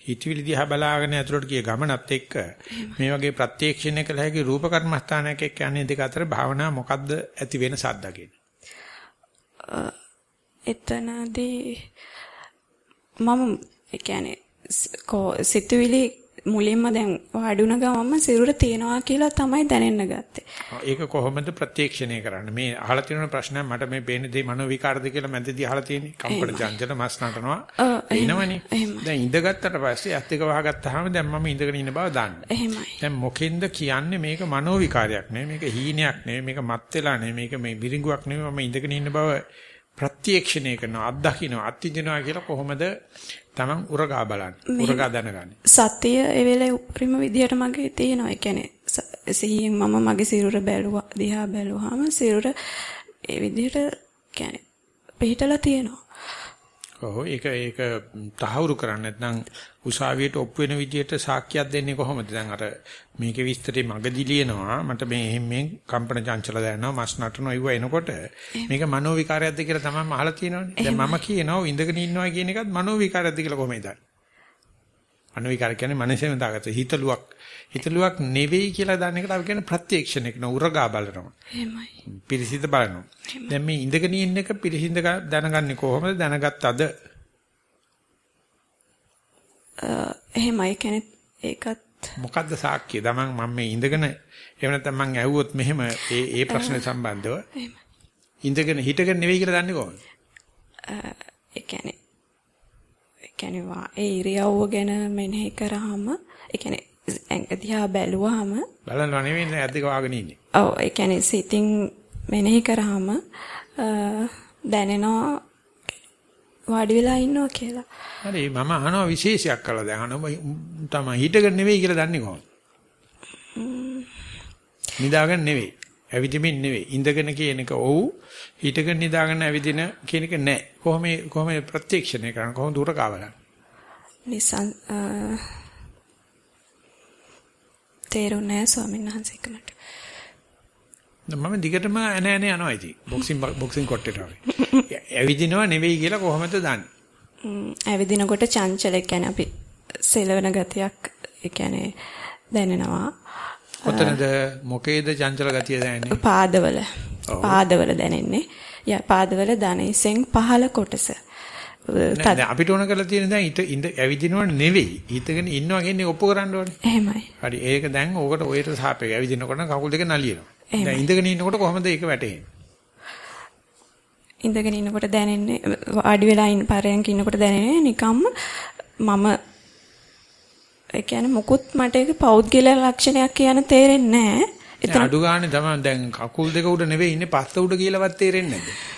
හිතවිලි දිහා බලාගෙන ඇතුළට ගිය ගමනත් එක්ක මේ වගේ ප්‍රත්‍යක්ෂණය කළ හැකි රූප කර්මස්ථානයක් එක්ක යන්නේ දෙක අතර භාවනා මොකද්ද ඇති වෙන සද්දකින් එතනදී මම ඒ කියන්නේ සිතුවිලි මුලින්ම දැන් වාඩි වුණ ගමන්ම සිරුර තියනවා කියලා තමයි දැනෙන්න ගත්තේ. ඒක කොහොමද ප්‍රත්‍යක්ෂණය කරන්නේ? මේ අහලා තියෙන ප්‍රශ්නයක් මට මේ පේන දේ මනෝ විකාරද කියලා මැදදී අහලා තියෙන්නේ. කම්පන චංචල මස් නටනවා. එනවනේ. දැන් ඉඳගත්තට පස්සේ ඇත් එක වහගත්තාම දැන් මම ඉඳගෙන ඉන්න බව දන්න. එහෙමයි. දැන් මොකෙන්ද කියන්නේ මේක මනෝ විකාරයක් නෙවෙයි මේක හීනයක් නෙවෙයි මේක මත් වෙලා නෙවෙයි මේක මේ විරිඟුවක් නෙවෙයි මම ඉඳගෙන ඉන්න බව ප්‍රත්‍යක්ෂණය කරනවා අත්දකින්නවා අත්විඳිනවා කියලා කොහොමද Taman උරගා බලන්නේ. උරගා දැනගන්නේ. සතිය ඒ වෙලේ උපරිම විදියට මගේ තියෙනවා. ඒ කියන්නේ සිහියෙන් මම මගේ සිරුර බැලුවා දිහා බැලුවාම සිරුර ඒ විදියට කියන්නේ පිටලා තියෙනවා ඔව් ඒක ඒක තහවුරු කරන්නේ නැත්නම් උසාවියට ඔප්පු වෙන විදියට සාක්ෂියක් දෙන්නේ කොහොමද? දැන් අර මේකේ විස්තරේ මගදී ලියනවා මට මේ එහෙම මේ කම්පන චංචල දැනෙනවා මස් නටනවා ඉව එනකොට මේක මනෝ විකාරයක්ද කියලා තමයි අහලා තියෙනවනේ. දැන් මම කියනවා ඉඳගෙන ඉන්නවා කියන එකත් මනෝ විකාරයක්ද කියලා කොහොමද? මනෝ විකාර කියන්නේ මනසෙන් දාගත්ත හිතලුවක් හිතලුවක් නෙවෙයි කියලා දන්න එකට අපි කියන්නේ ප්‍රත්‍යක්ෂණය කරන උරගා බලනවා. එහෙමයි. පිරිසිඳ බලනවා. දැන් මේ ඉඳගෙන ඉන්න එක පිරිසිඳ දැනගන්නේ කොහොමද? දැනගත්තද? එහෙමයි කියන්නේ ඒකත් මොකද්ද සාක්කිය? තමන් මම මේ ඉඳගෙන එහෙම නැත්නම් මං ඇහුවොත් මෙහෙම ඒ ඒ ප්‍රශ්නේ සම්බන්ධව ඉඳගෙන හිටගෙන නෙවෙයි කියලා දන්නේ කොහොමද? ඒ කියන්නේ ඒ කියන්නේ ඒ ඉරියව්ව ගැන මෙනෙහි කරාම ඒ කියන්නේ ඇඟ දිහා බැලුවාම බලනවා නෙවෙයි ඇද්දක වාගෙන ඉන්නේ. ඔව් ඒ කියන්නේ සිතින් මෙනෙහි කරාම දැනෙනවා වාඩි වෙලා ඉන්නවා කියලා. හරි මම අහනවා විශේෂයක් කළා දැන් අහනවා තමයි හිටගෙන නෙවෙයි කියලා දන්නේ කොහොමද? නිදාගෙන නෙවෙයි. ඇවිදිමින් නෙවෙයි. ඉඳගෙන කියන එක ඔව් හිටගෙන නිදාගෙන ඇවිදින කියන එක නෑ. කොහොම කොහොම ප්‍රත්‍යක්ෂණය කරන්නේ කොහොම දුර කාවලන්නේ? නිසන් තේරුණා ස්වාමීන් වහන්සේ කමට. මම දිගටම ඇන ඇන යනවා ඉතින්. බොක්සින් බොක්සින් කොට්ටේට වගේ. ඇවිදිනව නෙවෙයි කියලා කොහොමද දන්නේ? ඇවිදිනකොට චංචල කියන්නේ අපි සෙලවන ගතියක් ඒ කියන්නේ දැනෙනවා. කොතනද මොකේද චංචල ගතිය දැනෙන්නේ? පාදවල. පාදවල දැනෙන්නේ. යා පාදවල දණහිසෙන් පහළ කොටස. අපිට ඕන කරලා තියෙන දැන් ඊට ඉඳ ඇවිදිනව නෙවෙයි. ඊතගෙන ඉන්නවා කියන්නේ ඔප්පු කරන්න ඕනේ. එහෙමයි. හරි ඒක දැන් ඕකට ඔයට සාපේක ඇවිදිනකොට කකුල් දෙක නලියනවා. දැන් ඉඳගෙන ඉන්නකොට කොහොමද ඒක වැටෙන්නේ? ඉඳගෙන ඉන්නකොට දැනෙන්නේ වාඩි වෙලා ඉන්න පරයන්ක ඉන්නකොට දැනෙන්නේ නිකම්ම මම ඒ කියන්නේ මුකුත් මට ඒක පෞද්ගල ලක්ෂණයක් කියන තේරෙන්නේ නැහැ. එතන අඩු ගානේ තමයි දැන් කකුල් දෙක උඩ නෙවෙයි ඉන්නේ පස්ස උඩ කියලාවත් තේරෙන්නේ නැද්ද?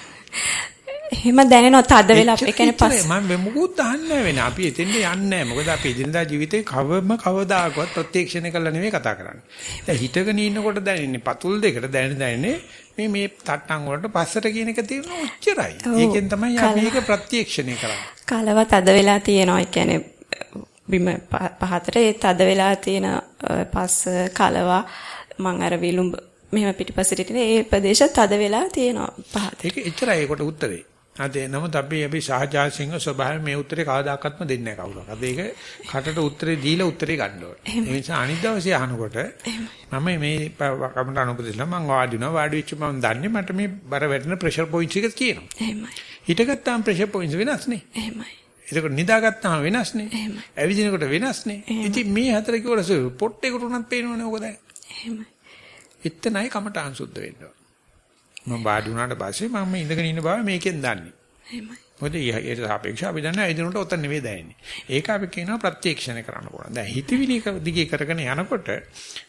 එහෙම දැනෙනවා තද වෙලා ඒ කියන්නේ පස්ස මම මොකුත් අහන්නේ වෙන. අපි එතෙන්ට යන්නේ. මොකද අපි එදිනදා ජීවිතේ කවම කවදාකවත් ප්‍රත්‍යක්ෂණය කරලා නෙවෙයි කතා කරන්නේ. දැන් හිටගෙන ඉන්නකොට දැනෙන්නේ පතුල් දෙකට දැනෙන දැනෙන්නේ මේ මේ තට්ටම් වලට පස්සට කියන එක තියෙන උච්චරයි. ඒකෙන් තමයි අපි මේක ප්‍රත්‍යක්ෂණය කරන්නේ. කලව තද වෙලා තියෙනවා. ඒ කියන්නේ බිම පහතට ඒ තද වෙලා තියෙන පස්ස කලවා මං අර විලුඹ මෙහෙම පිටිපස්සට ඉතින් ඒ ප්‍රදේශ තද වෙලා තියෙනවා පහත. ඒක එච්චරයි ඒකට උත්තරේ. අද නමුත් අපි අපි සහජාසිංහ ස්වභාවයෙන් මේ උත්තරේ කවදාකවත්ම දෙන්නේ නැහැ කවුරුත්. අද ඒක කටට උත්තරේ දීලා උත්තරේ ගන්න ඕනේ. ඒ නිසා අනිත් දවසේ අහනකොට මම මේ කමට අනුපදෙස්ලා මම වාඩි වෙනවා වාඩි වෙච්ච මම දන්නේ මට මේ බර වැටෙන ප්‍රෙෂර් පොයින්ට්ස් එක කියනවා. එහෙමයි. හිටගත්තාම ප්‍රෙෂර් පොයින්ට්ස් වෙනස් නේ. එහෙමයි. එතකොට නිදාගත්තාම වෙනස් නේ. ඇවිදිනකොට වෙනස් නේ. ඉතින් මේ හතර කිව්වරස පොට්ටේකට උනත් පේනවනේ ඕක දැන්. එහෙමයි. එතනයි කමටහන් සුද්ධ වෙන්න ඕන. මම වාඩි වුණාට පස්සේ මම ඉඳගෙන ඉන්න බව මේකෙන් දන්නේ. එහෙමයි. මොකද ඊට සාපේක්ෂව අපි දන්නා එදිනට ඔතන නෙවෙයි දැනෙන්නේ. ඒක අපි කියනවා ප්‍රත්‍යක්ෂණය කරන්න පුළුවන්. දැන් හිතවිලි දිගේ කරගෙන යනකොට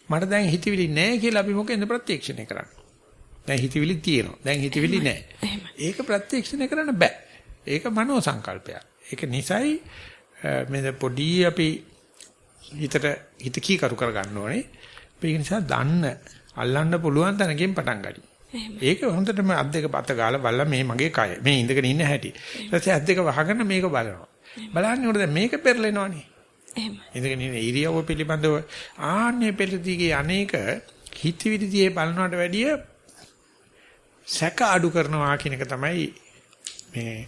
මට දැන් හිතවිලි නැහැ කියලා අපි මොකෙන්ද ප්‍රත්‍යක්ෂණය කරන්නේ? දැන් හිතවිලි තියෙනවා. දැන් හිතවිලි නැහැ. ඒක ප්‍රත්‍යක්ෂණය කරන්න බෑ. ඒක මනෝ සංකල්පයක්. ඒක නිසයි මේ පොඩි අපි හිතට හිත කීකරු කර ගන්න ඕනේ. ඒක නිසා දන්න අල්ලන්න පුළුවන් තැනකින් පටන් ගනි. ඒක හොඳටම අත් දෙක පත ගාලා බලලා මේ මගේ කය. මේ ඉඳගෙන ඉන්න හැටි. ඊට පස්සේ අත් දෙක වහගෙන මේක බලනවා. බලන්නේ උඩ දැන් මේක පෙරලෙනවනේ. එහෙමයි. ඉඳගෙන ඉන්න ඉරියව්ව පිළිබඳව ආන්නේ පෙළදීගේ අනේක හිතවිලිදී බලනවට වැඩිය සැක අඩු කරනවා කියන එක තමයි මේ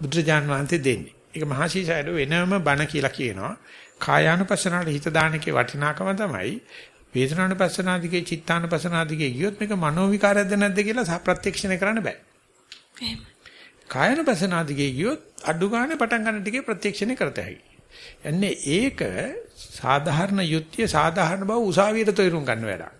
බුද්ධජාන් වහන්සේ දෙන්නේ. ඒක මහසීසයඩ වෙනම බණ කියලා කියනවා. කායානුපස්සනාවට හිත දාන එකේ වටිනාකම තමයි වේදනානුපස්සනාදිගේ චිත්තානුපස්සනාදිගේ ගියොත් මේක මනෝ විකාරයක්ද නැද්ද කියලා ප්‍රත්‍යක්ෂණය කරන්න බෑ. එහෙමයි. කායනුපස්සනාදිගේ ගියොත් අඩු ගන්න පටන් ගන්න ටිකේ ප්‍රත්‍යක්ෂණය කරත හැකියි. එන්නේ ඒක සාධාරණ යුක්තිය සාධාරණ බව උසාවියට තේරුම් ගන්න වැඩක්.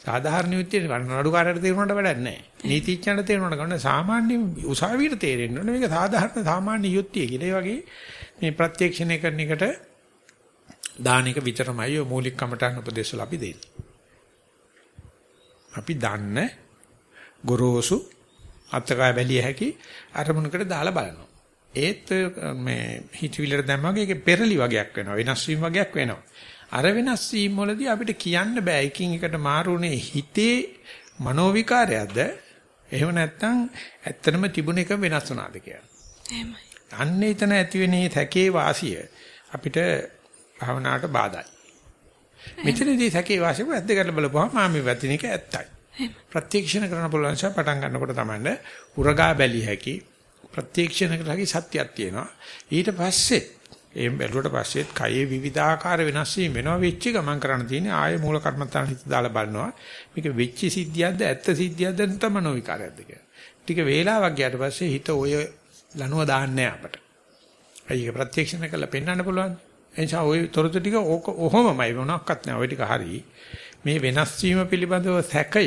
සාධාරණ යුක්තිය නඩුකාරයට තේරුණාට වැඩක් නැහැ. නීතිඥයන්ට තේරුණාට ගන්න සාමාන්‍ය උසාවියට තේරෙන්න ඕනේ මේක සාධාරණ සාමාන්‍ය යුක්තිය කියලා. ඒ වගේ මේ ප්‍රත්‍යක්ෂණය කරන එකට දාන එක විතරමයි ඔය මූලික කමටහන් උපදේශවල අපි දෙන්නේ. අපි දන්න ගොරෝසු අත්කය බැලිය හැකි අරමුණකට දාලා බලනවා. ඒත් මේ හිතවිල්ලට දැම්මම ඒකේ පෙරලි වගේක් වෙනවා. වෙනස් වීම වගේක් වෙනවා. අර වෙනස් වීම වලදී අපිට කියන්න බෑ එකින් එකට මාරුනේ හිතේ මනෝවිකාරයක්ද එහෙම නැත්නම් ඇත්තටම තිබුණ එක වෙනස් වුණාද කියලා. එහෙමයි. අන්න එතන ඇති වෙනේ තැකේ වාසිය අපිට භවනාට බාධායි. මෙතනදී තැකේ වාසිය වැද්ද කරලා බලපුවම මා මේ වැදින එක ඇත්තයි. ප්‍රත්‍යක්ෂණ කරන පුළුවන් නිසා පටන් ගන්නකොට තමයි උරගා බැලිය හැකි ප්‍රත්‍යක්ෂණ කරලා සත්‍යයක් තියෙනවා. ඊට පස්සේ එම් බැලුවට පස්සෙත් කයේ විවිධාකාර වෙනස් වීම වෙනවා වෙච්ච ගමන් කරන්න තියෙන්නේ ආය මූල කර්මත්තාන හිත දාලා බලනවා මේක වෙච්ච සිද්ධියක්ද ඇත්ත සිද්ධියක්ද නැත්නම් මනෝවිකාරයක්ද කියලා. ටික වේලාවක් ගියාට පස්සේ හිත ඔය ලනුව දාන්නේ අපට. ඒක ප්‍රත්‍යක්ෂණ කරලා පෙන්වන්න පුළුවන්. එනිසා ওই තොරතුරු ටික ඔහොමමයි මොනක්වත් නෑ. ওই ටික හරි. මේ වෙනස් වීම පිළිබඳව සැකය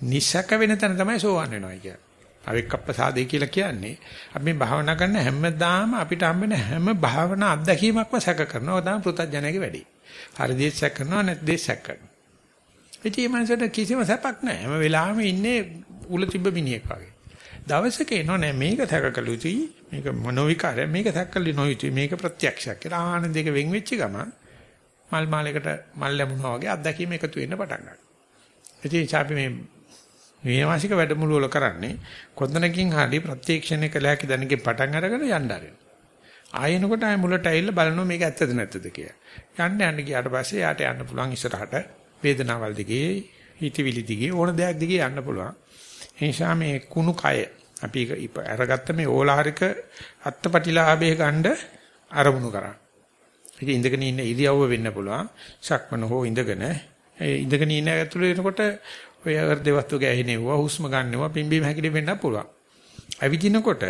නිසක වෙන තැන තමයි සෝවන් වෙනවා කියන්නේ. අවික්කප්පසාදේ කියලා කියන්නේ අපි මේ භාවනා කරන හැමදාම අපිට හම්බෙන හැම භාවනා අත්දැකීමක්ම සැක කරනවා. ඔය තමයි පෘථජනගේ වැඩි. හරි දේ සැක කරනවා නැත්නම් දේ සැක කරනවා. ඉතින් මේ මනසට කිසිම සැපක් නැහැ. හැම වෙලාවෙම ඉන්නේ උල තිබ්බ මිනිහෙක් වගේ. දවසක එනවා නෑ මේක සැකකල යුතුයි. මේක මනෝවිකාරය. මේක සැකකල නොයුතුයි. මේක ප්‍රත්‍යක්ෂයක් කියලා. ආහන දෙක වෙන් වෙච්ච ගමන් මල් මාලයකට මල් ලැබුණා වගේ අත්දැකීම් එකතු වෙන්න පටන් ගන්නවා. ඉතින් අපි මේ නියමාසික වැඩමුළු වල කරන්නේ කොතනකින් හරි ප්‍රත්‍යක්ෂණය කළ හැකි දැනගේ පටන් අරගෙන යන්න ආරෙන. ආයෙනකොට ආයෙ මුලට ඇවිල්ලා බලනවා මේක ඇත්තද නැත්තද කියලා. යන්න යන්න ගියාට පස්සේ යාට යන්න පුළුවන් ඉස්සරහට වේදනාවල් දිගේ, හිතවිලි දිගේ ඕන දෙයක් දිගේ යන්න පුළුවන්. ඒ නිසා මේ කුණු කය අපි අරගත්ත මේ ඕලාරික අත්පටිලාභයේ ගන්න අරමුණු කරා. ඒක ඉඳගෙන ඉන්න ඉරියව්ව වෙන්න පුළුවන්. සක්මන හෝ ඉඳගෙන ඒ ඉඳගෙන ඉන්න ඇතුළේ වෙනකොට ඔය හෘද වස්තු ගෑහෙනවා හුස්ම ගන්නවා පිම්බීම හැකිලි වෙන්නත් පුළුවන්. ඇවිදිනකොට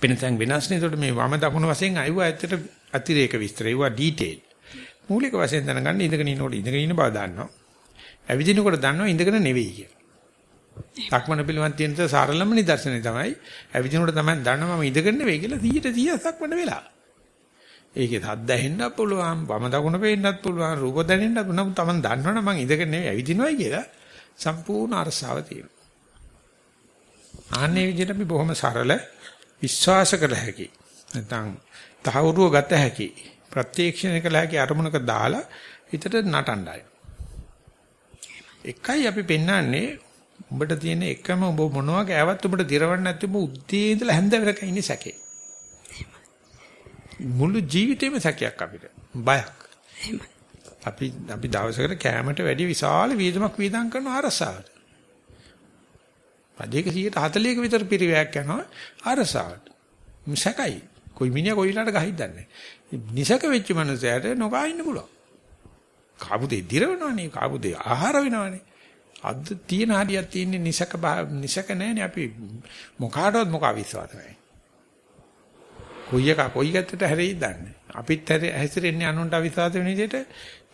පිනතෙන් වෙනස් නේ. ඒකට මේ වම දකුණ වශයෙන් අයුව ඇත්තට අතිරේක විස්තර. ඒවා ඩීටේල්. මූලික වශයෙන් දැනගන්න ඉඳගෙන ඉන්නකොට ඉඳගෙන ඉන්න බව දන්නවා. ඇවිදිනකොට දන්නවා ඉඳගෙන නෙවෙයි කියලා. සක්මන පිළිවන් තියෙන සරලම නිදර්ශනය තමයි ඇවිදිනකොට තමයි දන්නවා මම ඉඳගෙන නෙවෙයි කියලා 100 100 සක්මන වෙලා. ඒකේ සද්ද ඇහෙන්නත් පුළුවන්, වම දකුණ පේන්නත් පුළුවන්, රූප දැනෙන්නත් පුළුවන්. තමන් දන්නවනේ මං ඉඳගෙන නෙවෙයි ඇවිදිනවයි කියලා සම්පූර්ණ අරසාව තියෙනවා. ආන්නේ විදිහට අපි බොහොම සරල විශ්වාස කළ හැකි. නැත්නම් තහවුරුව ගත හැකි. ප්‍රත්‍යක්ෂණය කළ හැකි අරමුණක දාලා හිතට නටණ්ඩායි. එකයි අපි පෙන්වන්නේ උඹට තියෙන එකම උඹ මොනවා කෑවත් උඹට දිරවන්න නැති උඹ උද්දී ඉඳලා හැන්ද වෙනකන් ඉන්නේ සැකේ. මුළු ජීවිතේම සැකයක් අපිට. බයක්. අපි අපි දවසකට කෑමට වැඩි විශාල වීදමක් වීදම් කරන අරසාවට. පදයක 140ක විතර පිරිවැයක් යනවා අරසාවට. සැකයි. කොයි මිනිහා කොයිලාට ගහින්ද නැහැ. නිසක වෙච්ච මනුස්සයාට නොකා ඉන්න පුළුවන්. කාබුදේ දිරවනවනේ කාබුදේ ආහාර වෙනවනේ. අද තියෙන හරියක් තියෙන්නේ නිසක නිසක නැහැනේ අපි මොකාටවත් මොකා විශ්වාස නැහැ. කොයි එක කොයි ගැත්තට හැරෙයිද දන්නේ. අපිත් හැසිරෙන්නේ අනුන්ට අවිශ්වාස වෙන විදිහට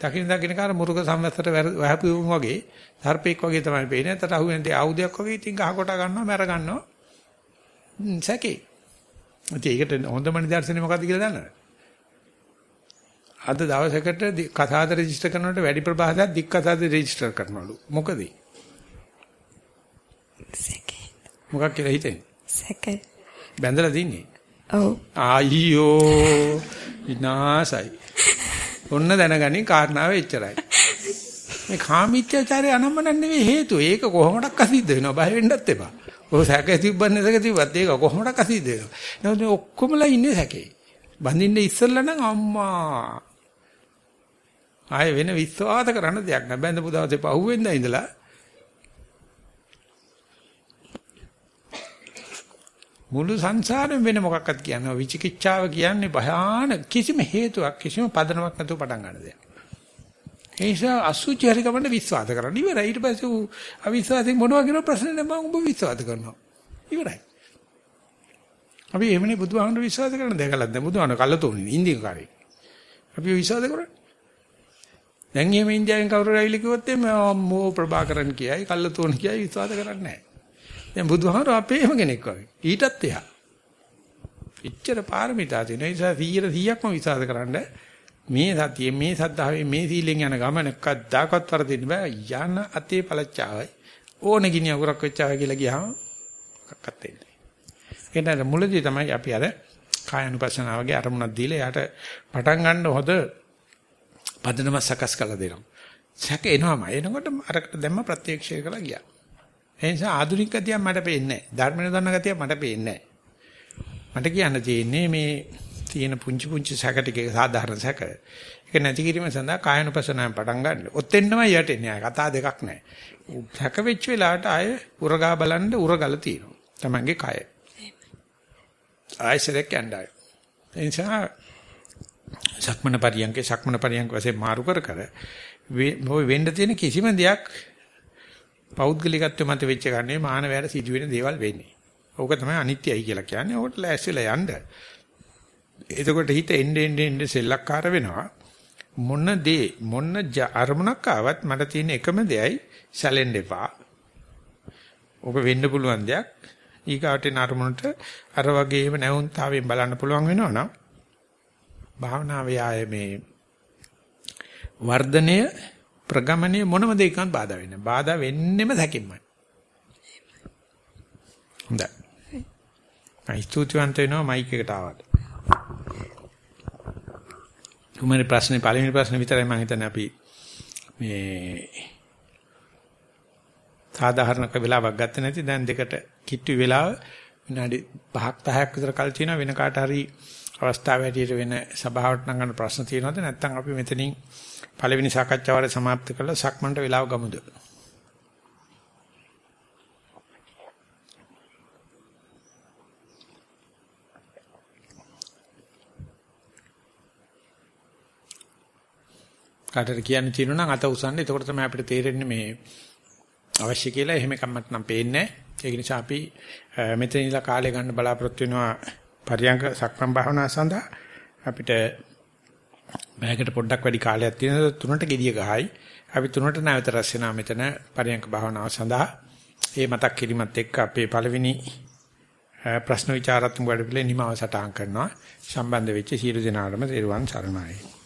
දකින්න දකින්න කාර මුරුක සම්වැස්සට වැහපුවුම් වගේ සර්පෙක් වගේ තමයි පේන්නේ. අතට අහුවෙන ආයුධයක් වගේ ඉතින් ගහ කොට ගන්නවා මැර ගන්නවා. සැකේ. ඒකට හොඳම නිදර්ශනේ මොකද්ද කියලා දන්නවද? අද දවසකට කසාද රෙජිස්ටර් කරනකොට වැඩි ප්‍රභාසයක් දික් කසාද රෙජිස්ටර් කරනවලු. මොකද? සැකේ. මොකක් කියලා හිතෙන්නේ? සැකේ. බැඳලා තින්නේ. ඔව්. ආයියෝ විනාසයි. ඔන්න දැනගනි කාරණාව එච්චරයි. මේ කාමීත්‍යචාරය අනම්මන නෙවෙයි හේතුව. ඒක කොහොමඩක් අසිද්ධ වෙනවා. බය වෙන්නත් එපා. ඔය සැකේ තිබ්බන්නේ සැකේ තිබ්බත් ඒක කොහොමඩක් අසිද්ධ වෙනවා. නේද ඔක්කොමලා ඉන්නේ සැකේ. බඳින්න ඉස්සෙල්ලා නම් අම්මා ආයේ වෙන විශ්වාස කරන්න දෙයක් නෑ. බැඳපු දවසේ පහුවෙන්ද ඉඳලා මුළු සංසාරෙම වෙන මොකක්වත් කියන්නේ විචිකිච්ඡාව කියන්නේ භයානක කිසිම හේතුවක් කිසිම පදනමක් නැතුව පටන් ගන්න දෙයක්. ඒ නිසා අසුචි හරි ගමන්න විශ්වාස කරන්න ඉවරයි. ඊට පස්සේ ඌ අවිශ්වාසයෙන් මොනවා කියන ප්‍රශ්න නෑ මම ඔබ විශ්වාස කරනවා. ඉවරයි. අපි එහෙමනේ බුදුහාමුදුරු විශ්වාස කරන දැකලා දැන් බුදුහාමුදුරු කල්ලතෝනේ ඉන්දික කාරේ. අපි විශ්වාස කරන්නේ. දැන් එහෙම ඉන්දියාවෙන් කවුරු රැවිලි කිව්වොත් එimhe මෝ ප්‍රභාකරන් කියයි කල්ලතෝන කියයි විශ්වාස කරන්නේ නැහැ. දැන් බුදුහාමුදුරු අපේ එහෙම කෙනෙක් වගේ. ඊටත් එහා. එච්චර පාරමිතා තියෙන නිසා 100 100ක්ම විශ්වාස කරන්න මේ සතියේ මේ සද්ධාවේ මේ සීලෙන් යන ගමන කද්දාකවත් වරදින්න බෑ යන අතේ පළච්චාවයි ඕන ගිනි අගුරක් වෙච්චාවයි කියලා ගියාම මොකක්වත් වෙන්නේ. ඒකට මුලදී තමයි අපි අර කායानुපස්සනාවගේ අරමුණක් දීලා යාට පටන් ගන්න හොද පදනම සකස් කරලා දෙනවා. සැක එනවාම එනකොට අරකට දැම්ම ප්‍රත්‍යක්ෂය කරලා ගියා. ඒ නිසා ආධුනික ගතිය මට පේන්නේ නැහැ. ධර්මන දන්න ගතිය මට පේන්නේ නැහැ. මට කියන්න තියෙන්නේ මේ තියෙන පුංචි පුංචි සැක ටික සාධාරණ සැක. ඒක නැති කිරීම සඳහා කායනුපසනාවෙන් පටන් ගන්න. ඔතෙන්නමයි යටෙන්නේ. කතා දෙකක් නැහැ. සැක වෙච්ච වෙලාවට ආය උරගා බලන්න උරගල තියෙනවා. Tamange කය. ආයසරයක් යන්නයි. ඒ නිසා සක්මන පරියන්කේ සක්මන පරියන්ක වශයෙන් මාරු කර කර ඔය වෙන්න තියෙන කිසිම දෙයක් පෞද්ගලිකත්වය මත වෙච්ච ගන්නේ මානවයාට සිදුවෙන දේවල් වෙන්නේ. ඕක තමයි අනිත්‍යයි කියලා කියන්නේ. ඕකට ලෑස්තිලා යන්න. එතකොට හිත එන්නේ එන්නේ එන්නේ සෙල්ලක්කාර වෙනවා. මොන දේ මොන අරමුණක් ආවත් මට තියෙන එකම දෙයයි සැලෙන්න එපා. ඕක වෙන්න පුළුවන් දෙයක්. ඊගාට නරමුණට අර වගේම නැවුම්තාවයෙන් බලන්න පුළුවන් වෙනවනම් භාවනාවේ ආයේ මේ වර්ධනය ප්‍රගමනය මොනම දෙයකින්වත් බාධා වෙන්නේ නැහැ. බාධා වෙන්නෙම සැකෙන්නයි. හොඳයි. මම ස්තුතිවන්ත වෙනවා මයික් එකට ආවට. තුමනේ ප්‍රශ්නේ පළවෙනි ප්‍රශ්නේ විතරයි මම හිතන්නේ අපි මේ සාධාරණ වෙලාවක් ගත්තේ නැති දැන් දෙකට කිට්ටු වෙලාව විනාඩි 5ක් 10ක් විතර කල් තියෙනවා වෙන කාට හරි අවස්ථාව හැටියට වෙන සභාවට නංගන ප්‍රශ්න තියෙනවද නැත්නම් අපි මෙතනින් පළවෙනි සාකච්ඡාව සමාප්ත කරලා සක්මන්ට වෙලාව ගමුද කාටට කියන්න තියෙනවා නම් අත උසන්න. එතකොට තමයි අපිට තේරෙන්නේ මේ අවශ්‍ය කියලා. එහෙම එකක් මට නම් පේන්නේ නැහැ. ඒක නිසා අපි මෙතන ඉඳලා කාලය ගන්න බලාපොරොත්තු වෙනවා පරියංග සක්මන් භාවනාව සඳහා. අපිට බෑගට පොඩ්ඩක් වැඩි කාලයක් තියෙනවා තුනට gediya ගහයි. අපි තුනට නැවත රැස් වෙනා මෙතන පරියංග භාවනාව සඳහා. ඒ මතක් කිරීමත් එක්ක අපේ පළවෙනි ප්‍රශ්න විචාරාත්මක වැඩපිළිවෙල නිමාව සටහන් කරනවා. සම්බන්ධ වෙච්ච සියලු දෙනාටම තෙරුවන් සරණයි.